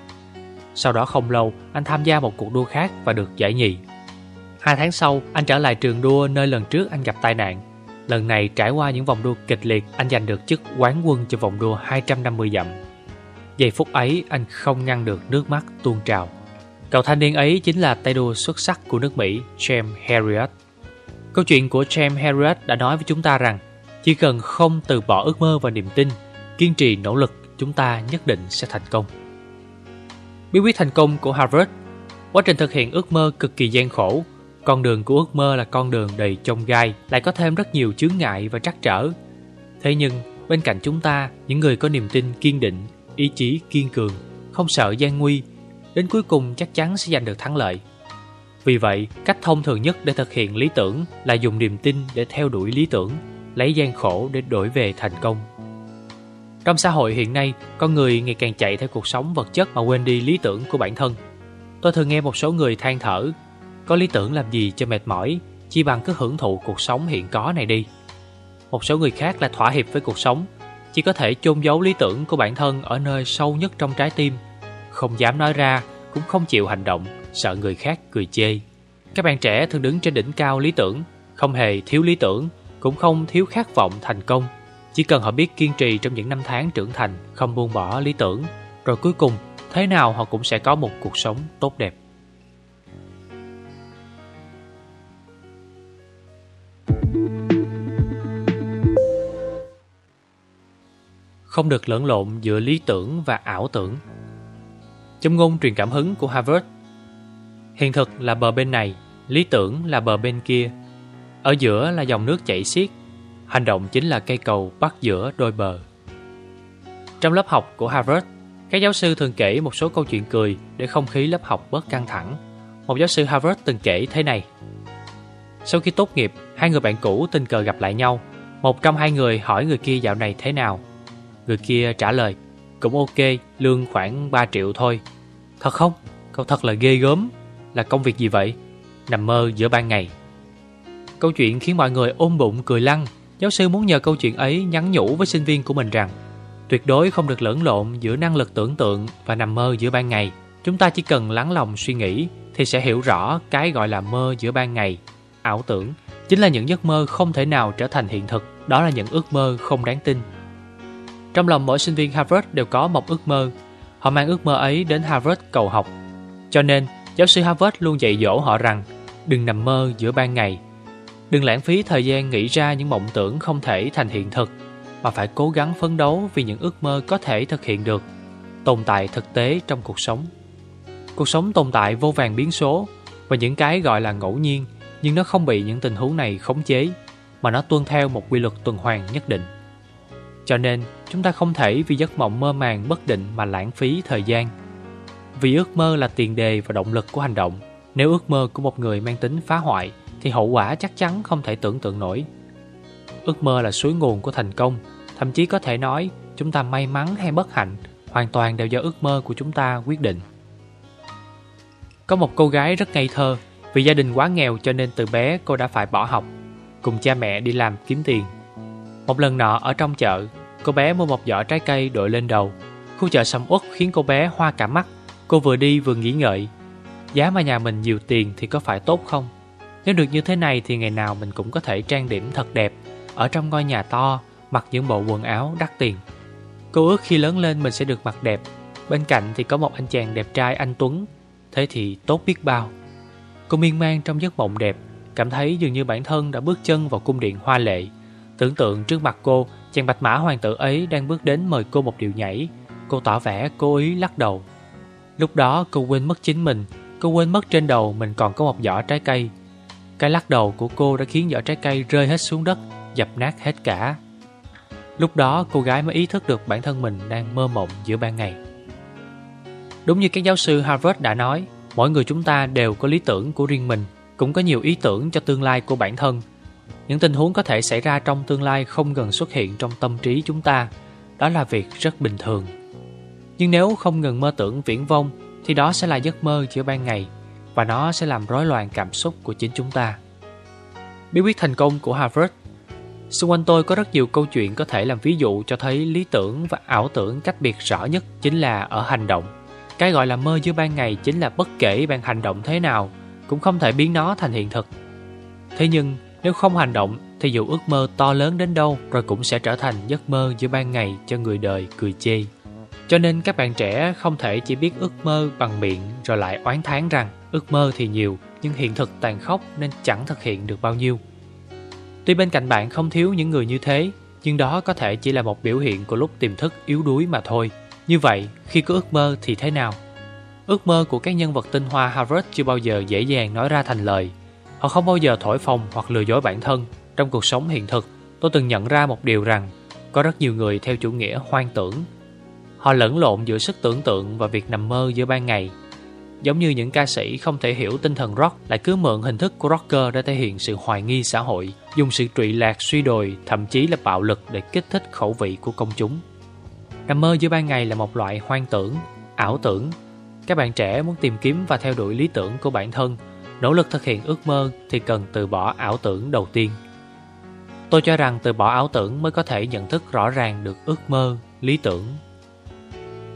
sau đó không lâu, anh tham gia một cuộc đua khác và được giải nhì. Hai tháng sau, anh trở lại trường đua nơi lần trước anh gặp tai nạn. Lần này trải qua những vòng đua kịch liệt, anh giành được chức quán quân cho vòng đua 250 dặm. Giây phút ấy, anh không ngăn được nước mắt tuôn trào. Cậu thanh niên ấy chính là tay đua xuất sắc của nước Mỹ, James Harriet. Câu chuyện của James Harriet đã nói với chúng ta rằng chỉ cần không từ bỏ ước mơ và niềm tin, kiên trì nỗ lực, chúng ta nhất định sẽ thành công. Bí quyết thành công của Harvard. Quá trình thực hiện ước mơ cực kỳ gian khổ. Con đường của ước mơ là con đường đầy chông gai, Lại có thêm rất nhiều chướng ngại và trắc trở. Thế nhưng, bên cạnh chúng ta, Những người có niềm tin kiên định, Ý chí kiên cường, Không sợ gian nguy, Đến cuối cùng chắc chắn sẽ giành được thắng lợi. Vì vậy, cách thông thường nhất để thực hiện lý tưởng Là dùng niềm tin để theo đuổi lý tưởng, Lấy gian khổ để đổi về thành công trong xã hội hiện nay, con người ngày càng chạy theo cuộc sống vật chất mà quên đi lý tưởng của bản thân. Tôi thường nghe một số người than thở, có lý tưởng làm gì cho mệt mỏi, chỉ bằng cứ hưởng thụ cuộc sống hiện có này đi. Một số người khác là thỏa hiệp với cuộc sống, chỉ có thể chôn giấu lý tưởng của bản thân ở nơi sâu nhất trong trái tim, không dám nói ra, cũng không chịu hành động, sợ người khác cười chê. Các bạn trẻ thường đứng trên đỉnh cao lý tưởng, không hề thiếu lý tưởng, cũng không thiếu khát vọng thành công chỉ cần họ biết kiên trì trong những năm tháng trưởng thành, không buông bỏ lý tưởng, rồi cuối cùng thế nào họ cũng sẽ có một cuộc sống tốt đẹp. Không được lẫn lộn giữa lý tưởng và ảo tưởng. Châm ngôn truyền cảm hứng của Harvard, hiện thực là bờ bên này, lý tưởng là bờ bên kia. Ở giữa là dòng nước chảy xiết, Hành động chính là cây cầu bắt giữa đôi bờ. Trong lớp học của Harvard, các giáo sư thường kể một số câu chuyện cười để không khí lớp học bớt căng thẳng. Một giáo sư Harvard từng kể thế này. Sau khi tốt nghiệp, hai người bạn cũ tình cờ gặp lại nhau. Một trong hai người hỏi người kia dạo này thế nào. Người kia trả lời, cũng ok, lương khoảng 3 triệu thôi. Thật không? Cậu thật là ghê gớm. Là công việc gì vậy? Nằm mơ giữa ban ngày. Câu chuyện khiến mọi người ôm bụng cười lăn Giáo sư muốn nhờ câu chuyện ấy nhắn nhủ với sinh viên của mình rằng tuyệt đối không được lẫn lộn giữa năng lực tưởng tượng và nằm mơ giữa ban ngày. Chúng ta chỉ cần lắng lòng suy nghĩ thì sẽ hiểu rõ cái gọi là mơ giữa ban ngày. Ảo tưởng chính là những giấc mơ không thể nào trở thành hiện thực, đó là những ước mơ không đáng tin. Trong lòng mỗi sinh viên Harvard đều có một ước mơ. Họ mang ước mơ ấy đến Harvard cầu học. Cho nên, giáo sư Harvard luôn dạy dỗ họ rằng đừng nằm mơ giữa ban ngày Đừng lãng phí thời gian nghĩ ra những mộng tưởng không thể thành hiện thực, mà phải cố gắng phấn đấu vì những ước mơ có thể thực hiện được, tồn tại thực tế trong cuộc sống. Cuộc sống tồn tại vô vàng biến số và những cái gọi là ngẫu nhiên, nhưng nó không bị những tình huống này khống chế, mà nó tuân theo một quy luật tuần hoàn nhất định. Cho nên, chúng ta không thể vì giấc mộng mơ màng bất định mà lãng phí thời gian. Vì ước mơ là tiền đề và động lực của hành động. Nếu ước mơ của một người mang tính phá hoại, thì hậu quả chắc chắn không thể tưởng tượng nổi. Ước mơ là suối nguồn của thành công, thậm chí có thể nói chúng ta may mắn hay bất hạnh hoàn toàn đều do ước mơ của chúng ta quyết định. Có một cô gái rất ngây thơ, vì gia đình quá nghèo cho nên từ bé cô đã phải bỏ học, cùng cha mẹ đi làm kiếm tiền. Một lần nọ ở trong chợ, cô bé mua một giỏ trái cây đội lên đầu. Khu chợ sầm uất khiến cô bé hoa cả mắt. Cô vừa đi vừa nghĩ ngợi, giá mà nhà mình nhiều tiền thì có phải tốt không? Nếu được như thế này thì ngày nào mình cũng có thể trang điểm thật đẹp, ở trong ngôi nhà to, mặc những bộ quần áo đắt tiền. Cô ước khi lớn lên mình sẽ được mặc đẹp, bên cạnh thì có một anh chàng đẹp trai anh Tuấn, thế thì tốt biết bao. Cô miên man trong giấc mộng đẹp, cảm thấy dường như bản thân đã bước chân vào cung điện hoa lệ. Tưởng tượng trước mặt cô, chàng bạch mã hoàng tử ấy đang bước đến mời cô một điệu nhảy. Cô tỏ vẻ cố ý lắc đầu. Lúc đó cô quên mất chính mình, cô quên mất trên đầu mình còn có một giỏ trái cây. Cái lắc đầu của cô đã khiến vỏ trái cây rơi hết xuống đất, dập nát hết cả. Lúc đó cô gái mới ý thức được bản thân mình đang mơ mộng giữa ban ngày. Đúng như các giáo sư Harvard đã nói, mỗi người chúng ta đều có lý tưởng của riêng mình, cũng có nhiều ý tưởng cho tương lai của bản thân. Những tình huống có thể xảy ra trong tương lai không ngừng xuất hiện trong tâm trí chúng ta, đó là việc rất bình thường. Nhưng nếu không ngừng mơ tưởng viễn vông, thì đó sẽ là giấc mơ giữa ban ngày, và nó sẽ làm rối loạn cảm xúc của chính chúng ta. Bí quyết thành công của Harvard Xung quanh tôi có rất nhiều câu chuyện có thể làm ví dụ cho thấy lý tưởng và ảo tưởng cách biệt rõ nhất chính là ở hành động. Cái gọi là mơ giữa ban ngày chính là bất kể bạn hành động thế nào, cũng không thể biến nó thành hiện thực. Thế nhưng, nếu không hành động, thì dù ước mơ to lớn đến đâu rồi cũng sẽ trở thành giấc mơ giữa ban ngày cho người đời cười chê. Cho nên các bạn trẻ không thể chỉ biết ước mơ bằng miệng rồi lại oán thán rằng ước mơ thì nhiều nhưng hiện thực tàn khốc nên chẳng thực hiện được bao nhiêu. Tuy bên cạnh bạn không thiếu những người như thế, nhưng đó có thể chỉ là một biểu hiện của lúc tiềm thức yếu đuối mà thôi. Như vậy, khi có ước mơ thì thế nào? Ước mơ của các nhân vật tinh hoa Harvard chưa bao giờ dễ dàng nói ra thành lời. Họ không bao giờ thổi phồng hoặc lừa dối bản thân. Trong cuộc sống hiện thực, tôi từng nhận ra một điều rằng có rất nhiều người theo chủ nghĩa hoang tưởng. Họ lẫn lộn giữa sức tưởng tượng và việc nằm mơ giữa ban ngày Giống như những ca sĩ không thể hiểu tinh thần rock lại cứ mượn hình thức của rocker để thể hiện sự hoài nghi xã hội, dùng sự trụy lạc suy đồi, thậm chí là bạo lực để kích thích khẩu vị của công chúng. Nằm mơ giữa ban ngày là một loại hoang tưởng, ảo tưởng. Các bạn trẻ muốn tìm kiếm và theo đuổi lý tưởng của bản thân, nỗ lực thực hiện ước mơ thì cần từ bỏ ảo tưởng đầu tiên. Tôi cho rằng từ bỏ ảo tưởng mới có thể nhận thức rõ ràng được ước mơ, lý tưởng.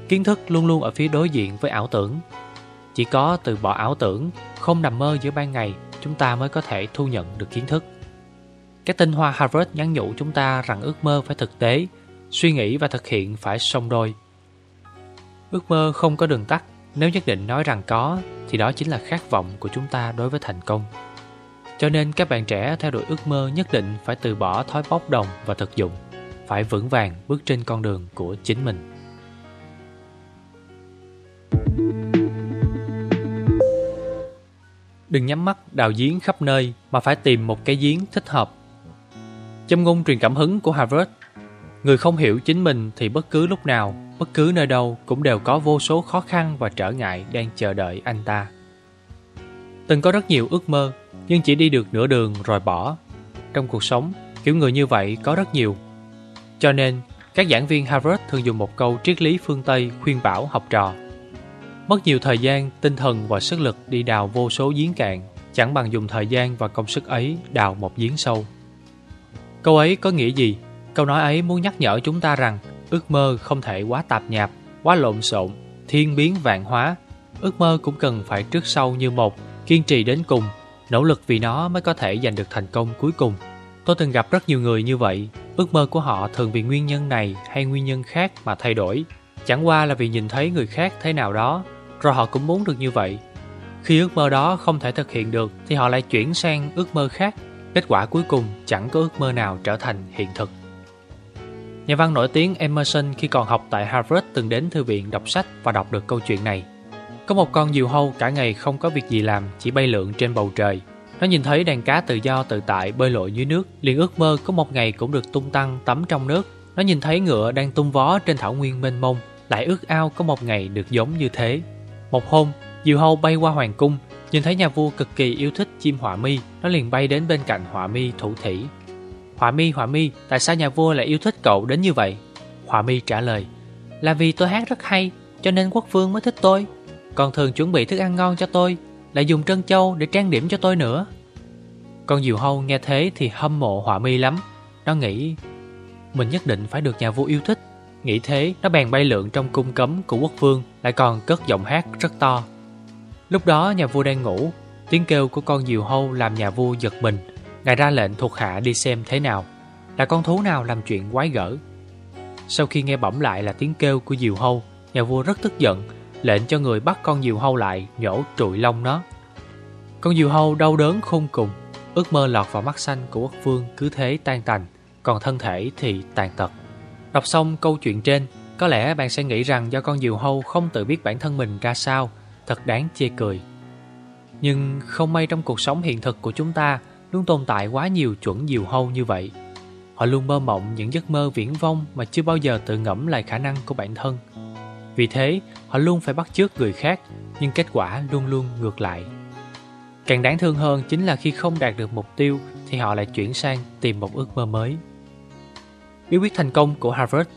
Kiến thức luôn luôn ở phía đối diện với ảo tưởng, chỉ có từ bỏ ảo tưởng, không nằm mơ giữa ban ngày, chúng ta mới có thể thu nhận được kiến thức. Các tinh hoa Harvard nhắn nhủ chúng ta rằng ước mơ phải thực tế, suy nghĩ và thực hiện phải song đôi. Ước mơ không có đường tắt, nếu nhất định nói rằng có, thì đó chính là khát vọng của chúng ta đối với thành công. Cho nên các bạn trẻ theo đuổi ước mơ nhất định phải từ bỏ thói bốc đồng và thực dụng, phải vững vàng bước trên con đường của chính mình. Đừng nhắm mắt đào giếng khắp nơi mà phải tìm một cái giếng thích hợp. Châm ngôn truyền cảm hứng của Harvard Người không hiểu chính mình thì bất cứ lúc nào, bất cứ nơi đâu cũng đều có vô số khó khăn và trở ngại đang chờ đợi anh ta. Từng có rất nhiều ước mơ, nhưng chỉ đi được nửa đường rồi bỏ. Trong cuộc sống, kiểu người như vậy có rất nhiều. Cho nên, các giảng viên Harvard thường dùng một câu triết lý phương Tây khuyên bảo học trò Mất nhiều thời gian, tinh thần và sức lực đi đào vô số giếng cạn, chẳng bằng dùng thời gian và công sức ấy đào một giếng sâu. Câu ấy có nghĩa gì? Câu nói ấy muốn nhắc nhở chúng ta rằng ước mơ không thể quá tạp nhạp, quá lộn xộn, thiên biến vạn hóa. Ước mơ cũng cần phải trước sau như một, kiên trì đến cùng, nỗ lực vì nó mới có thể giành được thành công cuối cùng. Tôi từng gặp rất nhiều người như vậy, ước mơ của họ thường vì nguyên nhân này hay nguyên nhân khác mà thay đổi. Chẳng qua là vì nhìn thấy người khác thế nào đó rồi họ cũng muốn được như vậy. Khi ước mơ đó không thể thực hiện được thì họ lại chuyển sang ước mơ khác. Kết quả cuối cùng chẳng có ước mơ nào trở thành hiện thực. Nhà văn nổi tiếng Emerson khi còn học tại Harvard từng đến thư viện đọc sách và đọc được câu chuyện này. Có một con diều hâu cả ngày không có việc gì làm, chỉ bay lượn trên bầu trời. Nó nhìn thấy đàn cá tự do tự tại bơi lội dưới nước, liền ước mơ có một ngày cũng được tung tăng tắm trong nước. Nó nhìn thấy ngựa đang tung vó trên thảo nguyên mênh mông, lại ước ao có một ngày được giống như thế. Một hôm, Diều Hâu bay qua hoàng cung, nhìn thấy nhà vua cực kỳ yêu thích chim họa mi, nó liền bay đến bên cạnh họa mi thủ thủy. Họa mi, họa mi, tại sao nhà vua lại yêu thích cậu đến như vậy? Họa mi trả lời, là vì tôi hát rất hay, cho nên quốc vương mới thích tôi. Còn thường chuẩn bị thức ăn ngon cho tôi, lại dùng trân châu để trang điểm cho tôi nữa. Con diều hâu nghe thế thì hâm mộ họa mi lắm. Nó nghĩ mình nhất định phải được nhà vua yêu thích. Nghĩ thế, nó bèn bay lượn trong cung cấm của quốc vương, lại còn cất giọng hát rất to. Lúc đó nhà vua đang ngủ, tiếng kêu của con diều hâu làm nhà vua giật mình. Ngài ra lệnh thuộc hạ đi xem thế nào, là con thú nào làm chuyện quái gở. Sau khi nghe bẩm lại là tiếng kêu của diều hâu, nhà vua rất tức giận, lệnh cho người bắt con diều hâu lại, nhổ trụi lông nó. Con diều hâu đau đớn khôn cùng, ước mơ lọt vào mắt xanh của quốc vương cứ thế tan tành, còn thân thể thì tàn tật. Đọc xong câu chuyện trên, có lẽ bạn sẽ nghĩ rằng do con diều hâu không tự biết bản thân mình ra sao, thật đáng chê cười. Nhưng không may trong cuộc sống hiện thực của chúng ta luôn tồn tại quá nhiều chuẩn diều hâu như vậy. Họ luôn mơ mộng những giấc mơ viễn vông mà chưa bao giờ tự ngẫm lại khả năng của bản thân. Vì thế, họ luôn phải bắt chước người khác, nhưng kết quả luôn luôn ngược lại. Càng đáng thương hơn chính là khi không đạt được mục tiêu thì họ lại chuyển sang tìm một ước mơ mới. Bí quyết thành công của Harvard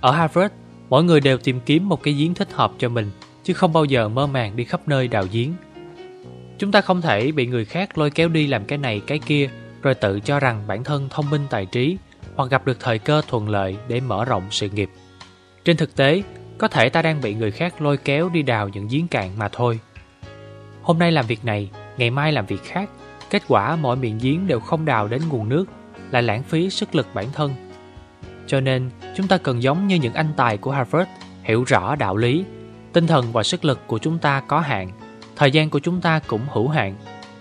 Ở Harvard, mỗi người đều tìm kiếm một cái giếng thích hợp cho mình, chứ không bao giờ mơ màng đi khắp nơi đào giếng. Chúng ta không thể bị người khác lôi kéo đi làm cái này cái kia rồi tự cho rằng bản thân thông minh tài trí hoặc gặp được thời cơ thuận lợi để mở rộng sự nghiệp. Trên thực tế, có thể ta đang bị người khác lôi kéo đi đào những giếng cạn mà thôi. Hôm nay làm việc này, ngày mai làm việc khác, kết quả mọi miệng giếng đều không đào đến nguồn nước, lại lãng phí sức lực bản thân. Cho nên, chúng ta cần giống như những anh tài của Harvard, hiểu rõ đạo lý, tinh thần và sức lực của chúng ta có hạn, thời gian của chúng ta cũng hữu hạn.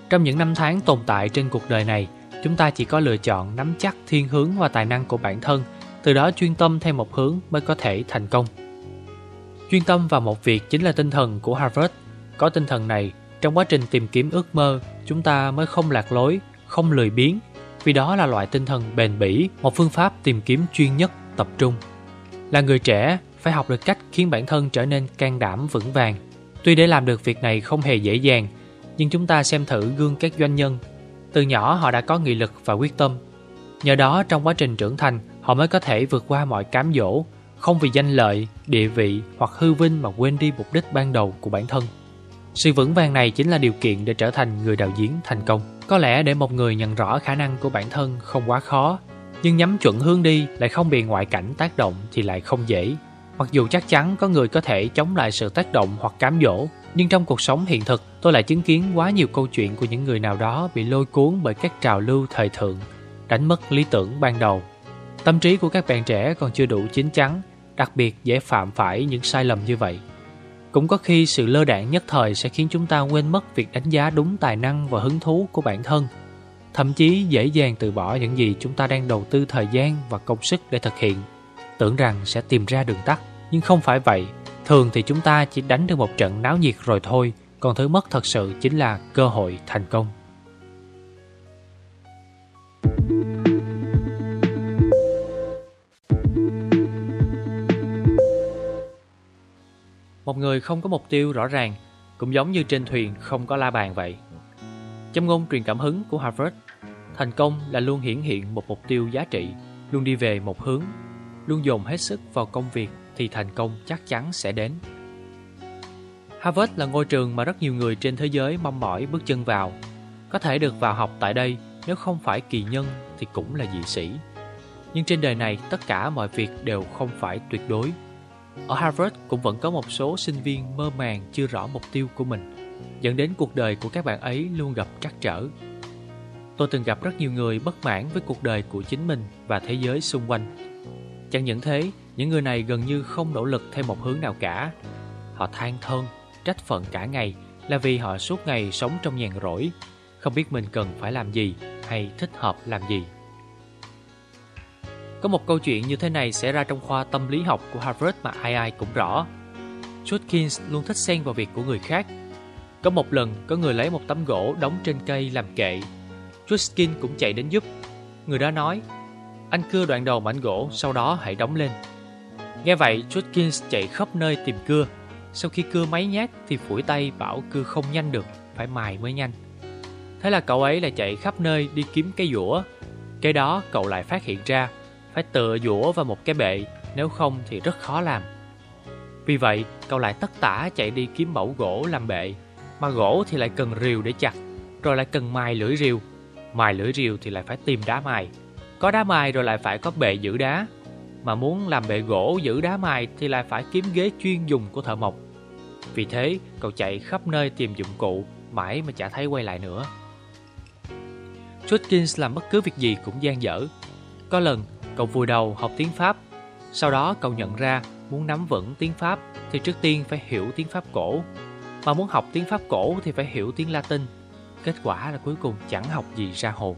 Trong những năm tháng tồn tại trên cuộc đời này, chúng ta chỉ có lựa chọn nắm chắc thiên hướng và tài năng của bản thân, từ đó chuyên tâm theo một hướng mới có thể thành công. Chuyên tâm vào một việc chính là tinh thần của Harvard. Có tinh thần này, trong quá trình tìm kiếm ước mơ, chúng ta mới không lạc lối, không lười biếng, vì đó là loại tinh thần bền bỉ, một phương pháp tìm kiếm chuyên nhất, tập trung. Là người trẻ, phải học được cách khiến bản thân trở nên can đảm vững vàng. Tuy để làm được việc này không hề dễ dàng, nhưng chúng ta xem thử gương các doanh nhân. Từ nhỏ họ đã có nghị lực và quyết tâm. Nhờ đó trong quá trình trưởng thành, họ mới có thể vượt qua mọi cám dỗ, không vì danh lợi, địa vị hoặc hư vinh mà quên đi mục đích ban đầu của bản thân. Sự vững vàng này chính là điều kiện để trở thành người đạo diễn thành công. Có lẽ để một người nhận rõ khả năng của bản thân không quá khó, nhưng nhắm chuẩn hướng đi lại không bị ngoại cảnh tác động thì lại không dễ. Mặc dù chắc chắn có người có thể chống lại sự tác động hoặc cám dỗ, nhưng trong cuộc sống hiện thực tôi lại chứng kiến quá nhiều câu chuyện của những người nào đó bị lôi cuốn bởi các trào lưu thời thượng, đánh mất lý tưởng ban đầu. Tâm trí của các bạn trẻ còn chưa đủ chín chắn, đặc biệt dễ phạm phải những sai lầm như vậy. Cũng có khi sự lơ đạn nhất thời sẽ khiến chúng ta quên mất việc đánh giá đúng tài năng và hứng thú của bản thân. Thậm chí dễ dàng từ bỏ những gì chúng ta đang đầu tư thời gian và công sức để thực hiện. Tưởng rằng sẽ tìm ra đường tắt, nhưng không phải vậy. Thường thì chúng ta chỉ đánh được một trận náo nhiệt rồi thôi, còn thứ mất thật sự chính là cơ hội thành công. Một người không có mục tiêu rõ ràng cũng giống như trên thuyền không có la bàn vậy. Châm ngôn truyền cảm hứng của Harvard, thành công là luôn hiển hiện một mục tiêu giá trị, luôn đi về một hướng, luôn dồn hết sức vào công việc thì thành công chắc chắn sẽ đến. Harvard là ngôi trường mà rất nhiều người trên thế giới mong mỏi bước chân vào. Có thể được vào học tại đây nếu không phải kỳ nhân thì cũng là dị sĩ. Nhưng trên đời này tất cả mọi việc đều không phải tuyệt đối. Ở Harvard cũng vẫn có một số sinh viên mơ màng chưa rõ mục tiêu của mình, dẫn đến cuộc đời của các bạn ấy luôn gặp trắc trở. Tôi từng gặp rất nhiều người bất mãn với cuộc đời của chính mình và thế giới xung quanh. Chẳng những thế, những người này gần như không nỗ lực theo một hướng nào cả. Họ than thân, trách phận cả ngày là vì họ suốt ngày sống trong nhàn rỗi, không biết mình cần phải làm gì hay thích hợp làm gì. Có một câu chuyện như thế này xảy ra trong khoa tâm lý học của Harvard mà ai ai cũng rõ. Judkins luôn thích xen vào việc của người khác. Có một lần, có người lấy một tấm gỗ đóng trên cây làm kệ. Judkins cũng chạy đến giúp. Người đó nói, anh cưa đoạn đầu mảnh gỗ, sau đó hãy đóng lên. Nghe vậy, Judkins chạy khắp nơi tìm cưa. sau khi cưa mấy nhát thì phủi tay bảo cưa không nhanh được, phải mài mới nhanh. Thế là cậu ấy lại chạy khắp nơi đi kiếm cây dũa. Cái đó cậu lại phát hiện ra, phải tựa dũa vào một cái bệ, nếu không thì rất khó làm. Vì vậy, cậu lại tất tả chạy đi kiếm mẫu gỗ làm bệ, mà gỗ thì lại cần rìu để chặt, rồi lại cần mài lưỡi rìu. Mài lưỡi rìu thì lại phải tìm đá mài. Có đá mài rồi lại phải có bệ giữ đá. Mà muốn làm bệ gỗ giữ đá mài thì lại phải kiếm ghế chuyên dùng của thợ mộc. Vì thế, cậu chạy khắp nơi tìm dụng cụ, mãi mà chả thấy quay lại nữa. Judkins làm bất cứ việc gì cũng gian dở. Có lần, cậu vùi đầu học tiếng Pháp. Sau đó cậu nhận ra muốn nắm vững tiếng Pháp thì trước tiên phải hiểu tiếng Pháp cổ. Mà muốn học tiếng Pháp cổ thì phải hiểu tiếng Latin. Kết quả là cuối cùng chẳng học gì ra hồn.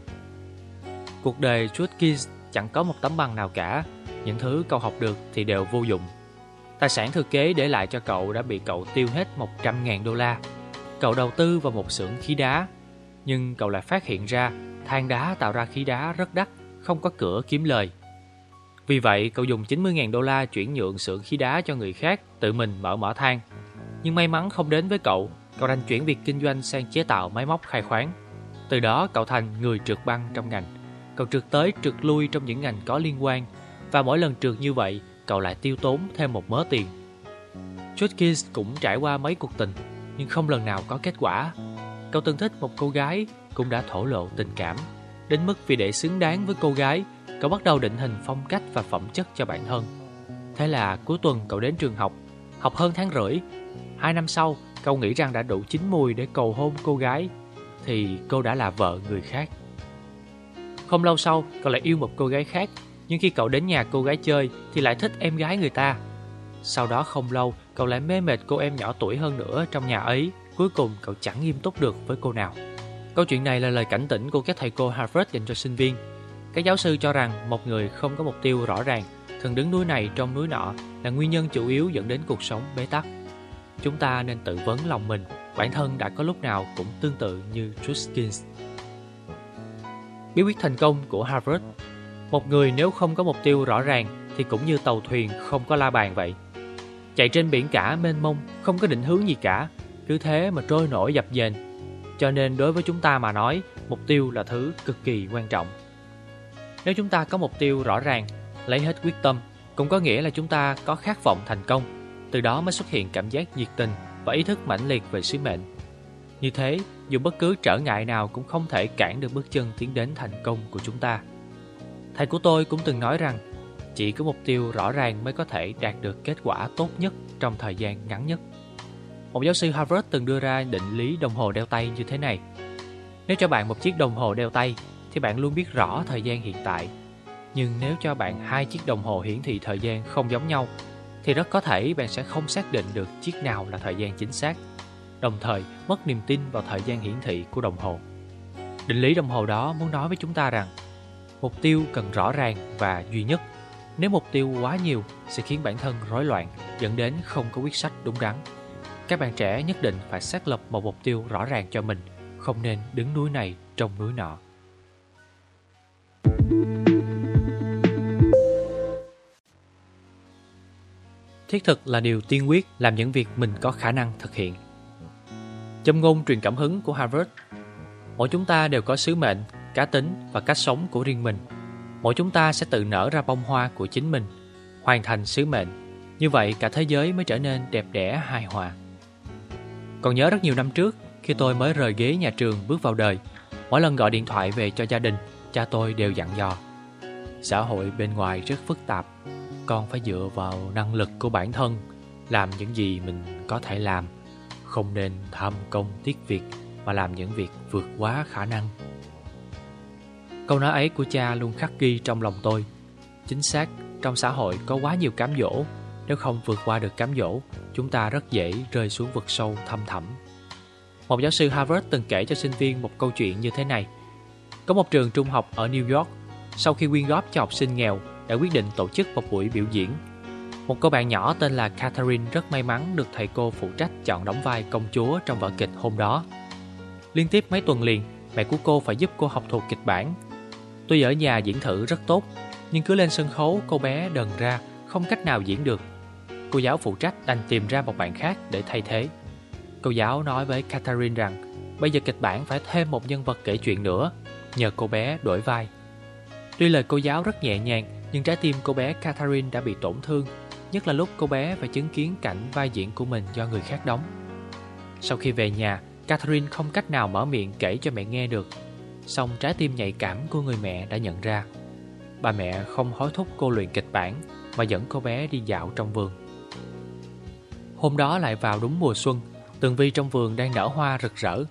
Cuộc đời Judkins chẳng có một tấm bằng nào cả. Những thứ cậu học được thì đều vô dụng. Tài sản thừa kế để lại cho cậu đã bị cậu tiêu hết 100.000 đô la. Cậu đầu tư vào một xưởng khí đá, nhưng cậu lại phát hiện ra than đá tạo ra khí đá rất đắt, không có cửa kiếm lời. Vì vậy, cậu dùng 90.000 đô la chuyển nhượng xưởng khí đá cho người khác, tự mình mở mỏ than. Nhưng may mắn không đến với cậu, cậu đành chuyển việc kinh doanh sang chế tạo máy móc khai khoáng. Từ đó, cậu thành người trượt băng trong ngành. Cậu trượt tới trượt lui trong những ngành có liên quan, và mỗi lần trượt như vậy, cậu lại tiêu tốn thêm một mớ tiền. Judkins cũng trải qua mấy cuộc tình, nhưng không lần nào có kết quả. Cậu từng thích một cô gái, cũng đã thổ lộ tình cảm. Đến mức vì để xứng đáng với cô gái, cậu bắt đầu định hình phong cách và phẩm chất cho bản thân. Thế là cuối tuần cậu đến trường học, học hơn tháng rưỡi. Hai năm sau, cậu nghĩ rằng đã đủ chín mùi để cầu hôn cô gái, thì cô đã là vợ người khác. Không lâu sau, cậu lại yêu một cô gái khác nhưng khi cậu đến nhà cô gái chơi thì lại thích em gái người ta. Sau đó không lâu, cậu lại mê mệt cô em nhỏ tuổi hơn nữa trong nhà ấy. Cuối cùng cậu chẳng nghiêm túc được với cô nào. Câu chuyện này là lời cảnh tỉnh của các thầy cô Harvard dành cho sinh viên. Các giáo sư cho rằng một người không có mục tiêu rõ ràng, thường đứng núi này trong núi nọ là nguyên nhân chủ yếu dẫn đến cuộc sống bế tắc. Chúng ta nên tự vấn lòng mình, bản thân đã có lúc nào cũng tương tự như Truskins. Bí quyết thành công của Harvard một người nếu không có mục tiêu rõ ràng thì cũng như tàu thuyền không có la bàn vậy. Chạy trên biển cả mênh mông, không có định hướng gì cả, cứ thế mà trôi nổi dập dềnh. Cho nên đối với chúng ta mà nói, mục tiêu là thứ cực kỳ quan trọng. Nếu chúng ta có mục tiêu rõ ràng, lấy hết quyết tâm, cũng có nghĩa là chúng ta có khát vọng thành công. Từ đó mới xuất hiện cảm giác nhiệt tình và ý thức mãnh liệt về sứ mệnh. Như thế, dù bất cứ trở ngại nào cũng không thể cản được bước chân tiến đến thành công của chúng ta. Thầy của tôi cũng từng nói rằng chỉ có mục tiêu rõ ràng mới có thể đạt được kết quả tốt nhất trong thời gian ngắn nhất. Một giáo sư Harvard từng đưa ra định lý đồng hồ đeo tay như thế này. Nếu cho bạn một chiếc đồng hồ đeo tay thì bạn luôn biết rõ thời gian hiện tại. Nhưng nếu cho bạn hai chiếc đồng hồ hiển thị thời gian không giống nhau thì rất có thể bạn sẽ không xác định được chiếc nào là thời gian chính xác, đồng thời mất niềm tin vào thời gian hiển thị của đồng hồ. Định lý đồng hồ đó muốn nói với chúng ta rằng Mục tiêu cần rõ ràng và duy nhất. Nếu mục tiêu quá nhiều sẽ khiến bản thân rối loạn, dẫn đến không có quyết sách đúng đắn. Các bạn trẻ nhất định phải xác lập một mục tiêu rõ ràng cho mình, không nên đứng núi này trong núi nọ. Thiết thực là điều tiên quyết làm những việc mình có khả năng thực hiện. Châm ngôn truyền cảm hứng của Harvard Mỗi chúng ta đều có sứ mệnh cá tính và cách sống của riêng mình. Mỗi chúng ta sẽ tự nở ra bông hoa của chính mình, hoàn thành sứ mệnh. Như vậy cả thế giới mới trở nên đẹp đẽ hài hòa. Còn nhớ rất nhiều năm trước, khi tôi mới rời ghế nhà trường bước vào đời, mỗi lần gọi điện thoại về cho gia đình, cha tôi đều dặn dò. Xã hội bên ngoài rất phức tạp, con phải dựa vào năng lực của bản thân, làm những gì mình có thể làm, không nên tham công tiếc việc mà làm những việc vượt quá khả năng. Câu nói ấy của cha luôn khắc ghi trong lòng tôi. Chính xác, trong xã hội có quá nhiều cám dỗ. Nếu không vượt qua được cám dỗ, chúng ta rất dễ rơi xuống vực sâu thâm thẳm. Một giáo sư Harvard từng kể cho sinh viên một câu chuyện như thế này. Có một trường trung học ở New York, sau khi quyên góp cho học sinh nghèo, đã quyết định tổ chức một buổi biểu diễn. Một cô bạn nhỏ tên là Catherine rất may mắn được thầy cô phụ trách chọn đóng vai công chúa trong vở kịch hôm đó. Liên tiếp mấy tuần liền, mẹ của cô phải giúp cô học thuộc kịch bản Tuy ở nhà diễn thử rất tốt, nhưng cứ lên sân khấu cô bé đần ra, không cách nào diễn được. cô giáo phụ trách đành tìm ra một bạn khác để thay thế. Cô giáo nói với Catherine rằng bây giờ kịch bản phải thêm một nhân vật kể chuyện nữa, nhờ cô bé đổi vai. Tuy lời cô giáo rất nhẹ nhàng, nhưng trái tim cô bé Catherine đã bị tổn thương, nhất là lúc cô bé phải chứng kiến cảnh vai diễn của mình do người khác đóng. Sau khi về nhà, Catherine không cách nào mở miệng kể cho mẹ nghe được. Song trái tim nhạy cảm của người mẹ đã nhận ra. Bà mẹ không hối thúc cô luyện kịch bản mà dẫn cô bé đi dạo trong vườn. Hôm đó lại vào đúng mùa xuân, tường vi trong vườn đang nở hoa rực rỡ.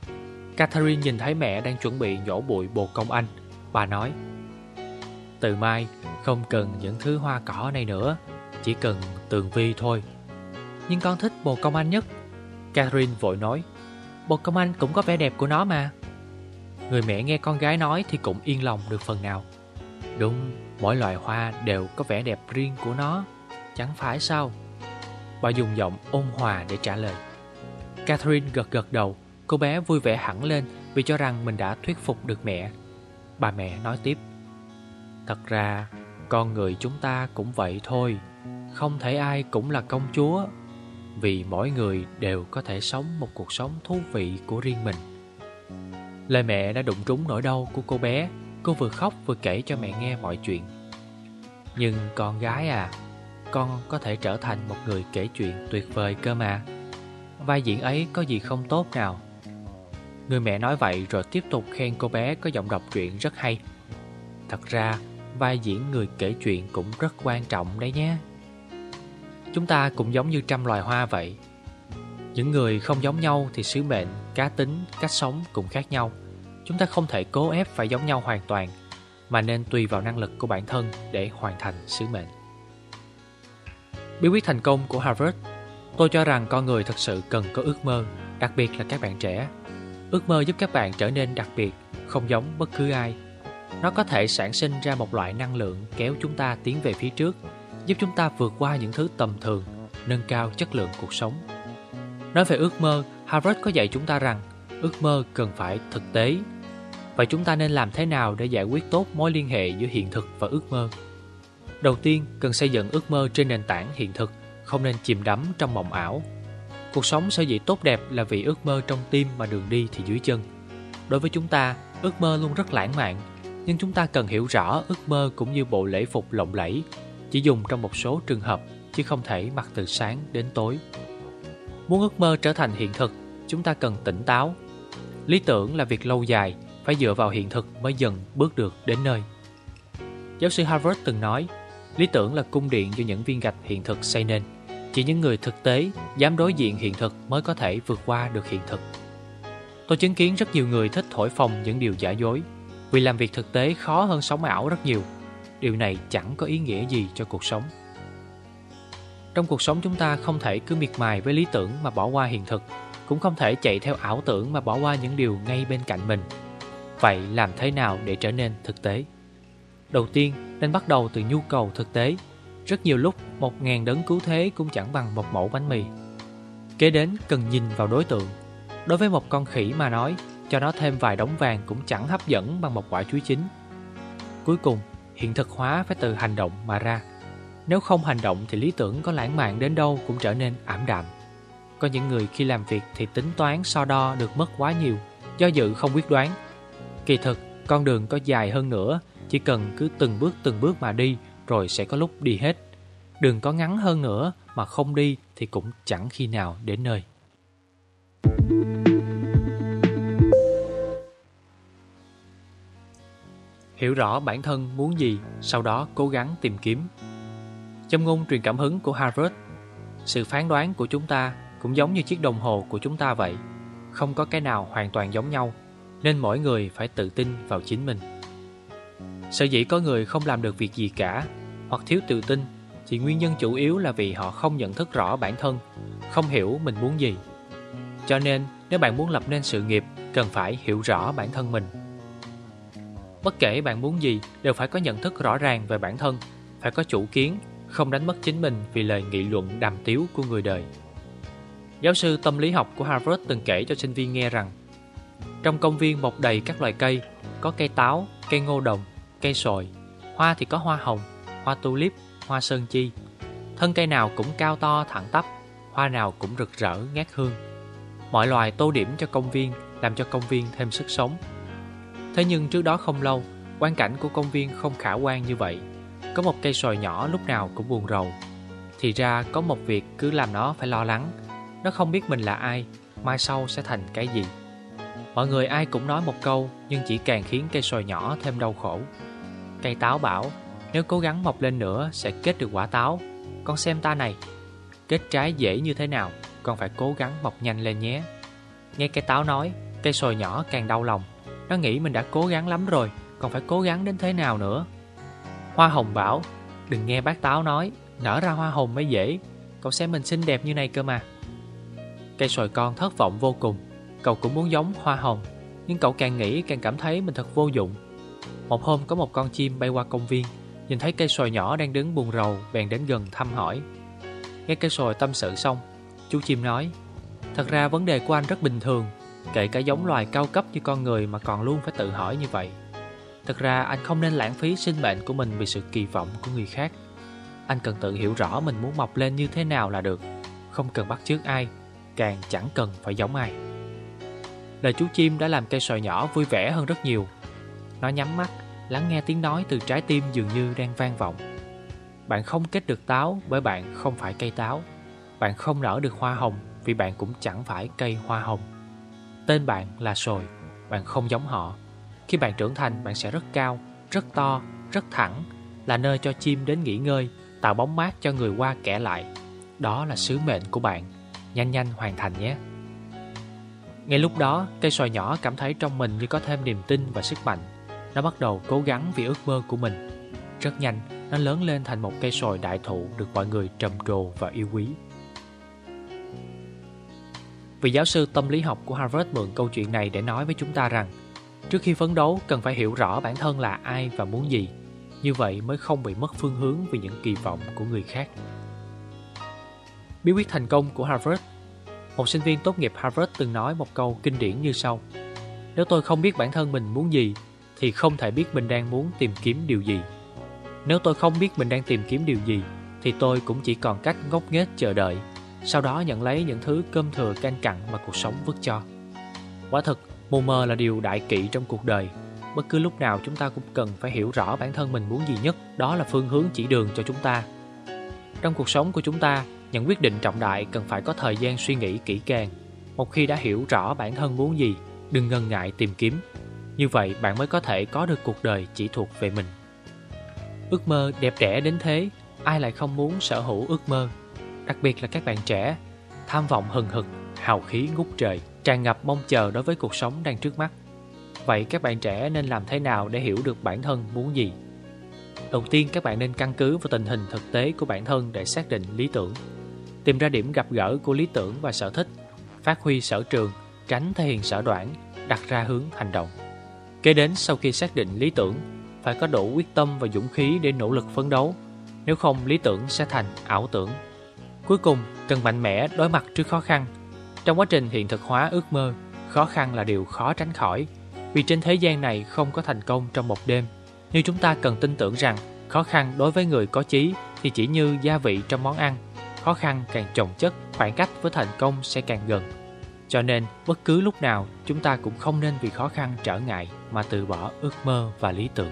Catherine nhìn thấy mẹ đang chuẩn bị nhổ bụi bồ công anh. Bà nói, từ mai không cần những thứ hoa cỏ này nữa, chỉ cần tường vi thôi. Nhưng con thích bồ công anh nhất. Catherine vội nói, bồ công anh cũng có vẻ đẹp của nó mà. Người mẹ nghe con gái nói thì cũng yên lòng được phần nào. Đúng, mỗi loài hoa đều có vẻ đẹp riêng của nó, chẳng phải sao? Bà dùng giọng ôn hòa để trả lời. Catherine gật gật đầu, cô bé vui vẻ hẳn lên vì cho rằng mình đã thuyết phục được mẹ. Bà mẹ nói tiếp. Thật ra, con người chúng ta cũng vậy thôi, không thể ai cũng là công chúa, vì mỗi người đều có thể sống một cuộc sống thú vị của riêng mình. Lời mẹ đã đụng trúng nỗi đau của cô bé, cô vừa khóc vừa kể cho mẹ nghe mọi chuyện. Nhưng con gái à, con có thể trở thành một người kể chuyện tuyệt vời cơ mà. Vai diễn ấy có gì không tốt nào. Người mẹ nói vậy rồi tiếp tục khen cô bé có giọng đọc truyện rất hay. Thật ra, vai diễn người kể chuyện cũng rất quan trọng đấy nhé. Chúng ta cũng giống như trăm loài hoa vậy. Những người không giống nhau thì sứ mệnh, cá tính, cách sống cũng khác nhau. Chúng ta không thể cố ép phải giống nhau hoàn toàn, mà nên tùy vào năng lực của bản thân để hoàn thành sứ mệnh. Bí quyết thành công của Harvard Tôi cho rằng con người thật sự cần có ước mơ, đặc biệt là các bạn trẻ. Ước mơ giúp các bạn trở nên đặc biệt, không giống bất cứ ai. Nó có thể sản sinh ra một loại năng lượng kéo chúng ta tiến về phía trước, giúp chúng ta vượt qua những thứ tầm thường, nâng cao chất lượng cuộc sống. Nói về ước mơ, Harvard có dạy chúng ta rằng ước mơ cần phải thực tế. Vậy chúng ta nên làm thế nào để giải quyết tốt mối liên hệ giữa hiện thực và ước mơ? Đầu tiên, cần xây dựng ước mơ trên nền tảng hiện thực, không nên chìm đắm trong mộng ảo. Cuộc sống sở dĩ tốt đẹp là vì ước mơ trong tim mà đường đi thì dưới chân. Đối với chúng ta, ước mơ luôn rất lãng mạn, nhưng chúng ta cần hiểu rõ ước mơ cũng như bộ lễ phục lộng lẫy, chỉ dùng trong một số trường hợp chứ không thể mặc từ sáng đến tối. Muốn ước mơ trở thành hiện thực, chúng ta cần tỉnh táo. Lý tưởng là việc lâu dài, phải dựa vào hiện thực mới dần bước được đến nơi. Giáo sư Harvard từng nói, lý tưởng là cung điện do những viên gạch hiện thực xây nên. Chỉ những người thực tế, dám đối diện hiện thực mới có thể vượt qua được hiện thực. Tôi chứng kiến rất nhiều người thích thổi phồng những điều giả dối, vì làm việc thực tế khó hơn sống ảo rất nhiều. Điều này chẳng có ý nghĩa gì cho cuộc sống. Trong cuộc sống chúng ta không thể cứ miệt mài với lý tưởng mà bỏ qua hiện thực, cũng không thể chạy theo ảo tưởng mà bỏ qua những điều ngay bên cạnh mình. Vậy làm thế nào để trở nên thực tế? Đầu tiên, nên bắt đầu từ nhu cầu thực tế. Rất nhiều lúc, một ngàn đấng cứu thế cũng chẳng bằng một mẫu bánh mì. Kế đến, cần nhìn vào đối tượng. Đối với một con khỉ mà nói, cho nó thêm vài đống vàng cũng chẳng hấp dẫn bằng một quả chuối chín. Cuối cùng, hiện thực hóa phải từ hành động mà ra. Nếu không hành động thì lý tưởng có lãng mạn đến đâu cũng trở nên ảm đạm. Có những người khi làm việc thì tính toán so đo được mất quá nhiều, do dự không quyết đoán. Kỳ thực, con đường có dài hơn nữa chỉ cần cứ từng bước từng bước mà đi rồi sẽ có lúc đi hết. Đừng có ngắn hơn nữa Mà không đi thì cũng chẳng khi nào đến nơi. Hiểu rõ bản thân muốn gì, Sau đó cố gắng tìm kiếm. Trong ngôn truyền cảm hứng của Harvard. Sự phán đoán của chúng ta Cũng giống như chiếc đồng hồ của chúng ta vậy. Không có cái nào hoàn toàn giống nhau, Nên mỗi người phải tự tin vào chính mình. Sở dĩ có người không làm được việc gì cả hoặc thiếu tự tin thì nguyên nhân chủ yếu là vì họ không nhận thức rõ bản thân, không hiểu mình muốn gì. Cho nên, nếu bạn muốn lập nên sự nghiệp, cần phải hiểu rõ bản thân mình. Bất kể bạn muốn gì, đều phải có nhận thức rõ ràng về bản thân, phải có chủ kiến, không đánh mất chính mình vì lời nghị luận đàm tiếu của người đời. Giáo sư tâm lý học của Harvard từng kể cho sinh viên nghe rằng trong công viên mọc đầy các loài cây, có cây táo, cây ngô đồng, cây sồi, hoa thì có hoa hồng, hoa tulip, hoa sơn chi. Thân cây nào cũng cao to thẳng tắp, hoa nào cũng rực rỡ ngát hương. Mọi loài tô điểm cho công viên, làm cho công viên thêm sức sống. Thế nhưng trước đó không lâu, quan cảnh của công viên không khả quan như vậy. Có một cây sồi nhỏ lúc nào cũng buồn rầu. Thì ra có một việc cứ làm nó phải lo lắng. Nó không biết mình là ai, mai sau sẽ thành cái gì. Mọi người ai cũng nói một câu nhưng chỉ càng khiến cây sồi nhỏ thêm đau khổ. Cây táo bảo, nếu cố gắng mọc lên nữa sẽ kết được quả táo. Con xem ta này, kết trái dễ như thế nào, con phải cố gắng mọc nhanh lên nhé. Nghe cây táo nói, cây sồi nhỏ càng đau lòng. Nó nghĩ mình đã cố gắng lắm rồi, còn phải cố gắng đến thế nào nữa. Hoa hồng bảo, đừng nghe bác táo nói, nở ra hoa hồng mới dễ, cậu xem mình xinh đẹp như này cơ mà. Cây sồi con thất vọng vô cùng, cậu cũng muốn giống hoa hồng, nhưng cậu càng nghĩ càng cảm thấy mình thật vô dụng. Một hôm có một con chim bay qua công viên, nhìn thấy cây sồi nhỏ đang đứng buồn rầu, bèn đến gần thăm hỏi. Nghe cây sồi tâm sự xong, chú chim nói, thật ra vấn đề của anh rất bình thường, kể cả giống loài cao cấp như con người mà còn luôn phải tự hỏi như vậy. Thật ra anh không nên lãng phí sinh mệnh của mình vì sự kỳ vọng của người khác. Anh cần tự hiểu rõ mình muốn mọc lên như thế nào là được, không cần bắt chước ai, càng chẳng cần phải giống ai. Lời chú chim đã làm cây sồi nhỏ vui vẻ hơn rất nhiều. Nó nhắm mắt, lắng nghe tiếng nói từ trái tim dường như đang vang vọng. Bạn không kết được táo bởi bạn không phải cây táo. Bạn không nở được hoa hồng vì bạn cũng chẳng phải cây hoa hồng. Tên bạn là sồi, bạn không giống họ. Khi bạn trưởng thành, bạn sẽ rất cao, rất to, rất thẳng, là nơi cho chim đến nghỉ ngơi, tạo bóng mát cho người qua kẻ lại. Đó là sứ mệnh của bạn. Nhanh nhanh hoàn thành nhé. Ngay lúc đó, cây sồi nhỏ cảm thấy trong mình như có thêm niềm tin và sức mạnh. Nó bắt đầu cố gắng vì ước mơ của mình. Rất nhanh, nó lớn lên thành một cây sồi đại thụ được mọi người trầm trồ và yêu quý. Vị giáo sư tâm lý học của Harvard mượn câu chuyện này để nói với chúng ta rằng trước khi phấn đấu cần phải hiểu rõ bản thân là ai và muốn gì. Như vậy mới không bị mất phương hướng vì những kỳ vọng của người khác. Bí quyết thành công của Harvard Một sinh viên tốt nghiệp Harvard từng nói một câu kinh điển như sau Nếu tôi không biết bản thân mình muốn gì thì không thể biết mình đang muốn tìm kiếm điều gì. Nếu tôi không biết mình đang tìm kiếm điều gì thì tôi cũng chỉ còn cách ngốc nghếch chờ đợi sau đó nhận lấy những thứ cơm thừa canh cặn mà cuộc sống vứt cho. Quả thực, mù mờ là điều đại kỵ trong cuộc đời. Bất cứ lúc nào chúng ta cũng cần phải hiểu rõ bản thân mình muốn gì nhất, đó là phương hướng chỉ đường cho chúng ta. Trong cuộc sống của chúng ta, những quyết định trọng đại cần phải có thời gian suy nghĩ kỹ càng. Một khi đã hiểu rõ bản thân muốn gì, đừng ngần ngại tìm kiếm. Như vậy bạn mới có thể có được cuộc đời chỉ thuộc về mình. Ước mơ đẹp đẽ đến thế, ai lại không muốn sở hữu ước mơ đặc biệt là các bạn trẻ, tham vọng hừng hực, hào khí ngút trời, tràn ngập mong chờ đối với cuộc sống đang trước mắt. Vậy các bạn trẻ nên làm thế nào để hiểu được bản thân muốn gì? Đầu tiên các bạn nên căn cứ vào tình hình thực tế của bản thân để xác định lý tưởng. Tìm ra điểm gặp gỡ của lý tưởng và sở thích, phát huy sở trường, tránh thể hiện sở đoản, đặt ra hướng hành động. Kế đến sau khi xác định lý tưởng, phải có đủ quyết tâm và dũng khí để nỗ lực phấn đấu. Nếu không lý tưởng sẽ thành ảo tưởng Cuối cùng, cần mạnh mẽ đối mặt trước khó khăn. Trong quá trình hiện thực hóa ước mơ, khó khăn là điều khó tránh khỏi, vì trên thế gian này không có thành công trong một đêm. Nhưng chúng ta cần tin tưởng rằng khó khăn đối với người có chí thì chỉ như gia vị trong món ăn. Khó khăn càng chồng chất, khoảng cách với thành công sẽ càng gần. Cho nên, bất cứ lúc nào chúng ta cũng không nên vì khó khăn trở ngại mà từ bỏ ước mơ và lý tưởng.